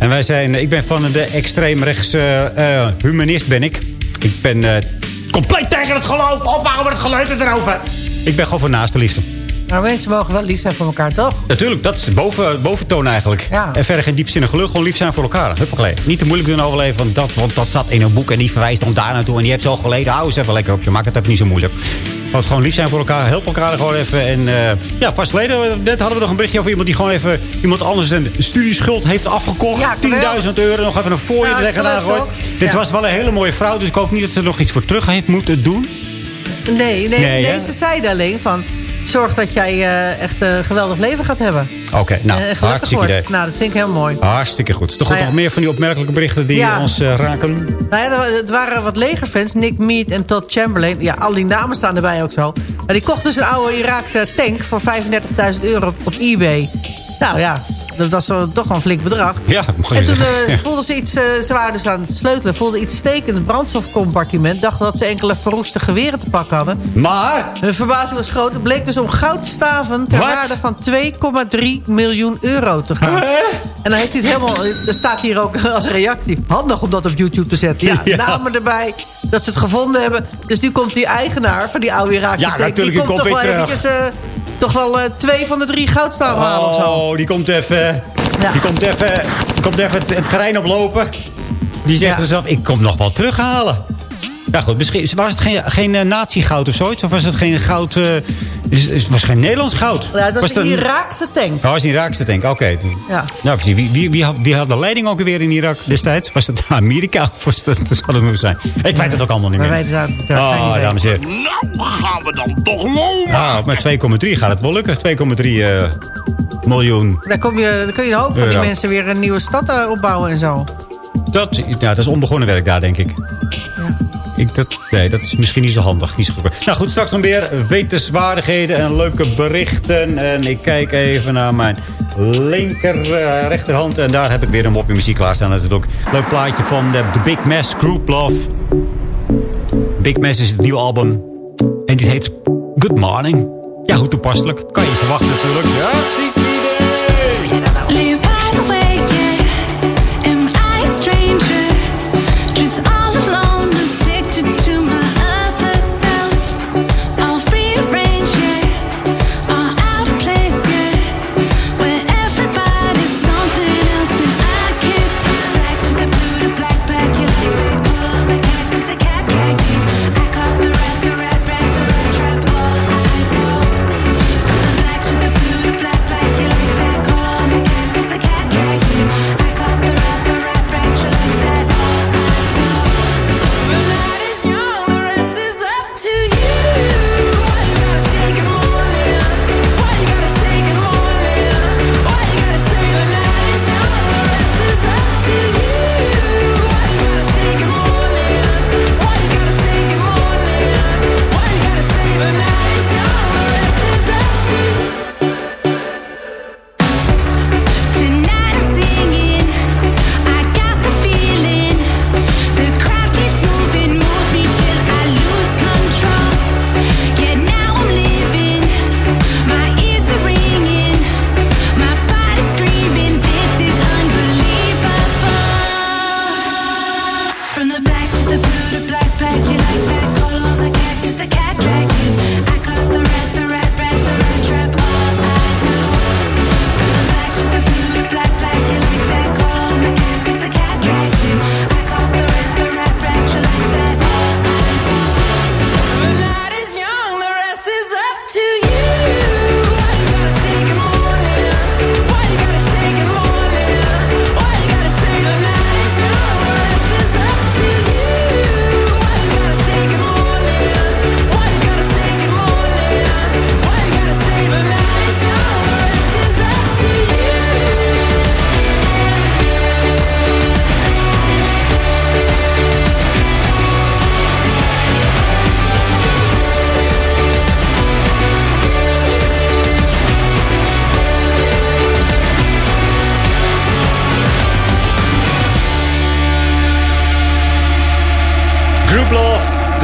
En wij zijn, ik ben van de extreemrechtse eh, humanist ben ik. Ik ben eh, compleet tegen het geloof. Of waarom het geluid erover? Ik ben gewoon voor naaste liefde. Maar mensen mogen wel lief zijn voor elkaar, toch? Natuurlijk, dat is boven, boventoon eigenlijk. Ja. En verder geen diepzinnig geluk, gewoon lief zijn voor elkaar. Huppakee. Niet te moeilijk doen overleven, want dat, want dat staat in een boek... en die verwijst dan daar naartoe en die heeft zo geleden. Hou eens even lekker op je, maak het even niet zo moeilijk. Want gewoon lief zijn voor elkaar, help elkaar gewoon even. En uh, ja, pas geleden, net hadden we nog een berichtje over iemand... die gewoon even iemand anders een studieschuld heeft afgekocht. Ja, 10.000 euro, nog even een fooie Ja, er is tegenaan gelukt, gegooid. toch? Dit Ja. was wel een hele mooie vrouw, dus ik hoop niet dat ze er nog iets voor terug heeft moeten doen. Nee, nee, Nee, nee, ze zeiden alleen van... zorg dat jij eh, echt een geweldig leven gaat hebben. Oké, nou, gelukkig hartstikke wordt. idee. Nou, dat vind ik heel mooi. Hartstikke goed. Toch Nou ja. nog meer van die opmerkelijke berichten die Ja. ons eh, raken? Nou ja, het waren wat legerfans. Nick Mead en Todd Chamberlain. Ja, al die namen staan erbij ook zo. Maar die kocht dus een oude Iraakse tank voor 35.000 euro op, op eBay. Nou ja, dat was toch wel een flink bedrag. Ja, En toen eh, voelden ze iets, eh, ze waren dus aan het sleutelen, voelden iets steken in het brandstofcompartiment. Dachten dat ze enkele verroeste geweren te pakken hadden. Maar? Hun verbazing was groot. Het bleek dus om goudstaven ter waarde van 2,3 miljoen euro te gaan. En dan heeft hij het helemaal... Er staat hier ook als reactie. Handig om dat op YouTube te zetten. Ja, Ja. namen erbij. Dat ze het gevonden hebben. Dus nu komt die eigenaar van die oude Iraakse Ja, tank, natuurlijk, Die komt toch weer wel terug. eventjes... eh, toch wel eh, twee van de drie goudstaven halen of zo. Oh, die komt even... Ja. Die komt even, komt even het, het terrein oplopen. Die zegt Ja. er zelf, ik kom nog wel terughalen. Ja goed, misschien was het geen, geen eh, natiegoud of zoiets? Of was het geen goud... eh, is, is, was geen Nederlands goud? Ja, dat was het een Iraakse tank. Oh, was een Iraakse tank, oké. Ja. Nou, precies. Wie, wie, wie, had, wie had de leiding ook weer in Irak destijds? Was het *laughs* Amerika of was dat, dat zou het moeten zijn? Ik weet het ook allemaal niet Maar meer. wij het daar geen Oh, dames en heren. Nou, gaan we dan toch lopen. Nou, met 2,3 gaat het wel lukken. 2,3 eh, miljoen. Daar, kom je, dan kun je een hoop van die mensen weer een nieuwe stad opbouwen en zo. Dat, ja, dat is onbegonnen werk daar, denk ik. Ik dat, nee, dat is misschien niet zo handig. Niet zo goed. Nou goed, straks nog meer wetenswaardigheden en leuke berichten. En ik kijk even naar mijn linker eh, rechterhand. En daar heb ik weer een mopje muziek klaarstaan. Dat is ook een leuk plaatje van de, Big Mass Group Love. Big Mass is het nieuwe album. En dit heet Good Morning. Ja, hoe toepasselijk. Kan je verwachten natuurlijk. Ja, ziek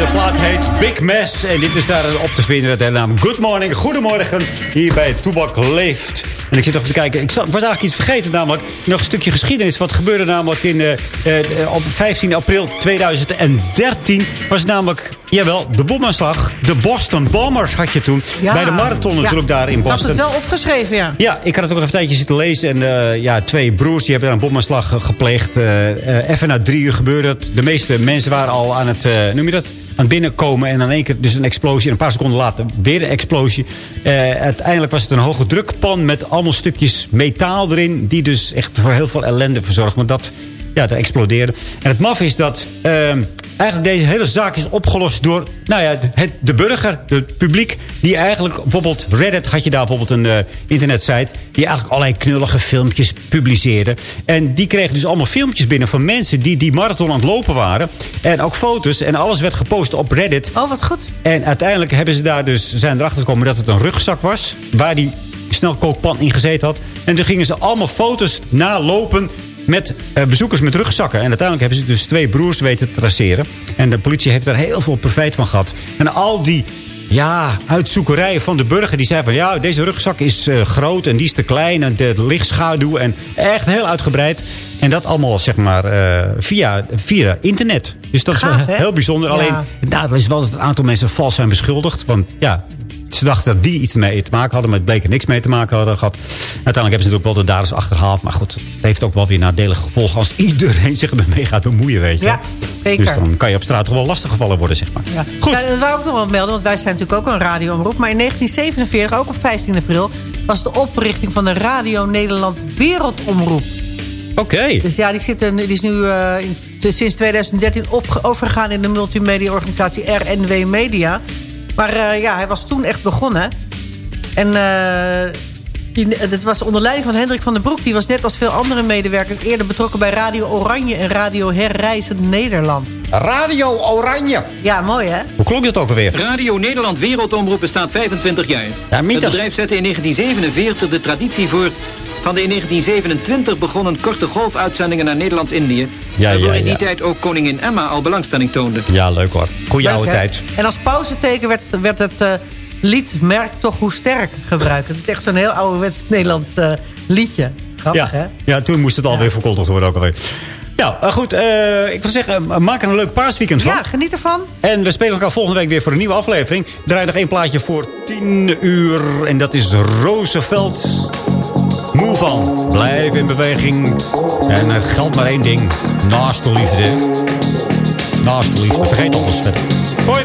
heet Big Mess. En dit is daar op te vinden. Dat de naam Good Morning, Goedemorgen. Hier bij Toebak Leeft. En ik zit toch te kijken. Ik was eigenlijk iets vergeten namelijk. Nog een stukje geschiedenis. Wat gebeurde namelijk in, eh, eh, op 15 april 2013. Was namelijk, jawel, de bomaanslag. De Boston Bombers had je toen. Ja. Bij de marathon Ja. natuurlijk daar in Ik had Boston. het wel opgeschreven, ja. Ja, ik had het ook even een tijdje zitten lezen. En eh, ja, twee broers die hebben daar een bomaanslag gepleegd. Even na drie uur gebeurde het. De meeste mensen waren al aan het, noem je dat? Aan binnenkomen. En dan één keer dus een explosie. En een paar seconden later weer een explosie. Eh, uiteindelijk was het een hoge drukpan met allemaal stukjes metaal erin. Die dus echt voor heel veel ellende verzorgden. Maar dat, ja, dat explodeerde. En het maf is dat... ehm, Eigenlijk deze hele zaak is opgelost door nou ja, het, de burger, het publiek... die eigenlijk, bijvoorbeeld Reddit had je daar bijvoorbeeld een eh, internetsite... die eigenlijk allerlei knullige filmpjes publiceerde. En die kregen dus allemaal filmpjes binnen van mensen... die die marathon aan het lopen waren. En ook foto's en alles werd gepost op Reddit. Oh, wat goed. En uiteindelijk hebben ze daar dus, zijn erachter gekomen dat het een rugzak was... waar die snelkookpan in gezeten had. En toen gingen ze allemaal foto's nalopen met eh, bezoekers met rugzakken. En uiteindelijk hebben ze dus twee broers weten te traceren. En de politie heeft daar heel veel profijt van gehad. En al die ja, uitzoekerijen van de burger. Die zei van ja, deze rugzak is eh, groot en die is te klein. En de lichtschaduw en echt heel uitgebreid. En dat allemaal zeg maar eh, via, via internet. Dus dat is wel heel bijzonder. Ja. Alleen nadeel is wel dat een aantal mensen vals zijn beschuldigd. Want ja, ze dachten dat die iets mee te maken hadden. Maar het bleek er niks mee te maken hadden gehad. Uiteindelijk hebben ze natuurlijk wel de daders achterhaald. Maar goed, het heeft ook wel weer nadelige gevolgen. Als iedereen *laughs* zich ermee gaat bemoeien, weet je. Ja, zeker. Dus dan kan je op straat toch wel lastig gevallen worden, zeg maar. Ja. Goed. Ja, dat wou ik nog wel melden, want wij zijn natuurlijk ook een radioomroep. Maar in 1947, ook op 15 april, was de oprichting van de Radio Nederland Wereldomroep. Oké. Dus ja, die, zit een, die is nu eh, in- sinds 2013 opge- overgegaan in de multimedia-organisatie RNW Media. Maar eh, ja, hij was toen echt begonnen. En eh, die, het was onder leiding van Hendrik van den Broek. Die was net als veel andere medewerkers eerder betrokken bij Radio Oranje en Radio Herreizend Nederland. Radio Oranje. Ja, mooi hè? Hoe klonk dat ook alweer? Radio Nederland Wereldomroep bestaat 25 jaar. Ja, het bedrijf zette in 1947 de traditie voort van de in 1927 begonnen korte golfuitzendingen naar Nederlands-Indië. Ja, waarvoor ja, in die ja. tijd ook koningin Emma al belangstelling toonde. Ja, leuk hoor. Goeie Leuk, oude hè? tijd. En als pauzeteken werd, werd het eh, lied Merk toch hoe sterk gebruikt. Het is echt zo'n heel ouderwets Nederlands eh, liedje. Grappig, hè? Ja, ja, toen moest het alweer verkondigd worden ook alweer. Ja, eh, goed. eh, ik wil zeggen, maak er een leuk paasweekend van. Ja, geniet ervan. En we spelen elkaar volgende week weer voor een nieuwe aflevering. Draai nog één plaatje voor 10 uur. En dat is Roosevelt. Moe van. Blijf in beweging. En het geldt maar één ding. Naast de liefde. Naast de liefde. Vergeet alles verder. Hoi.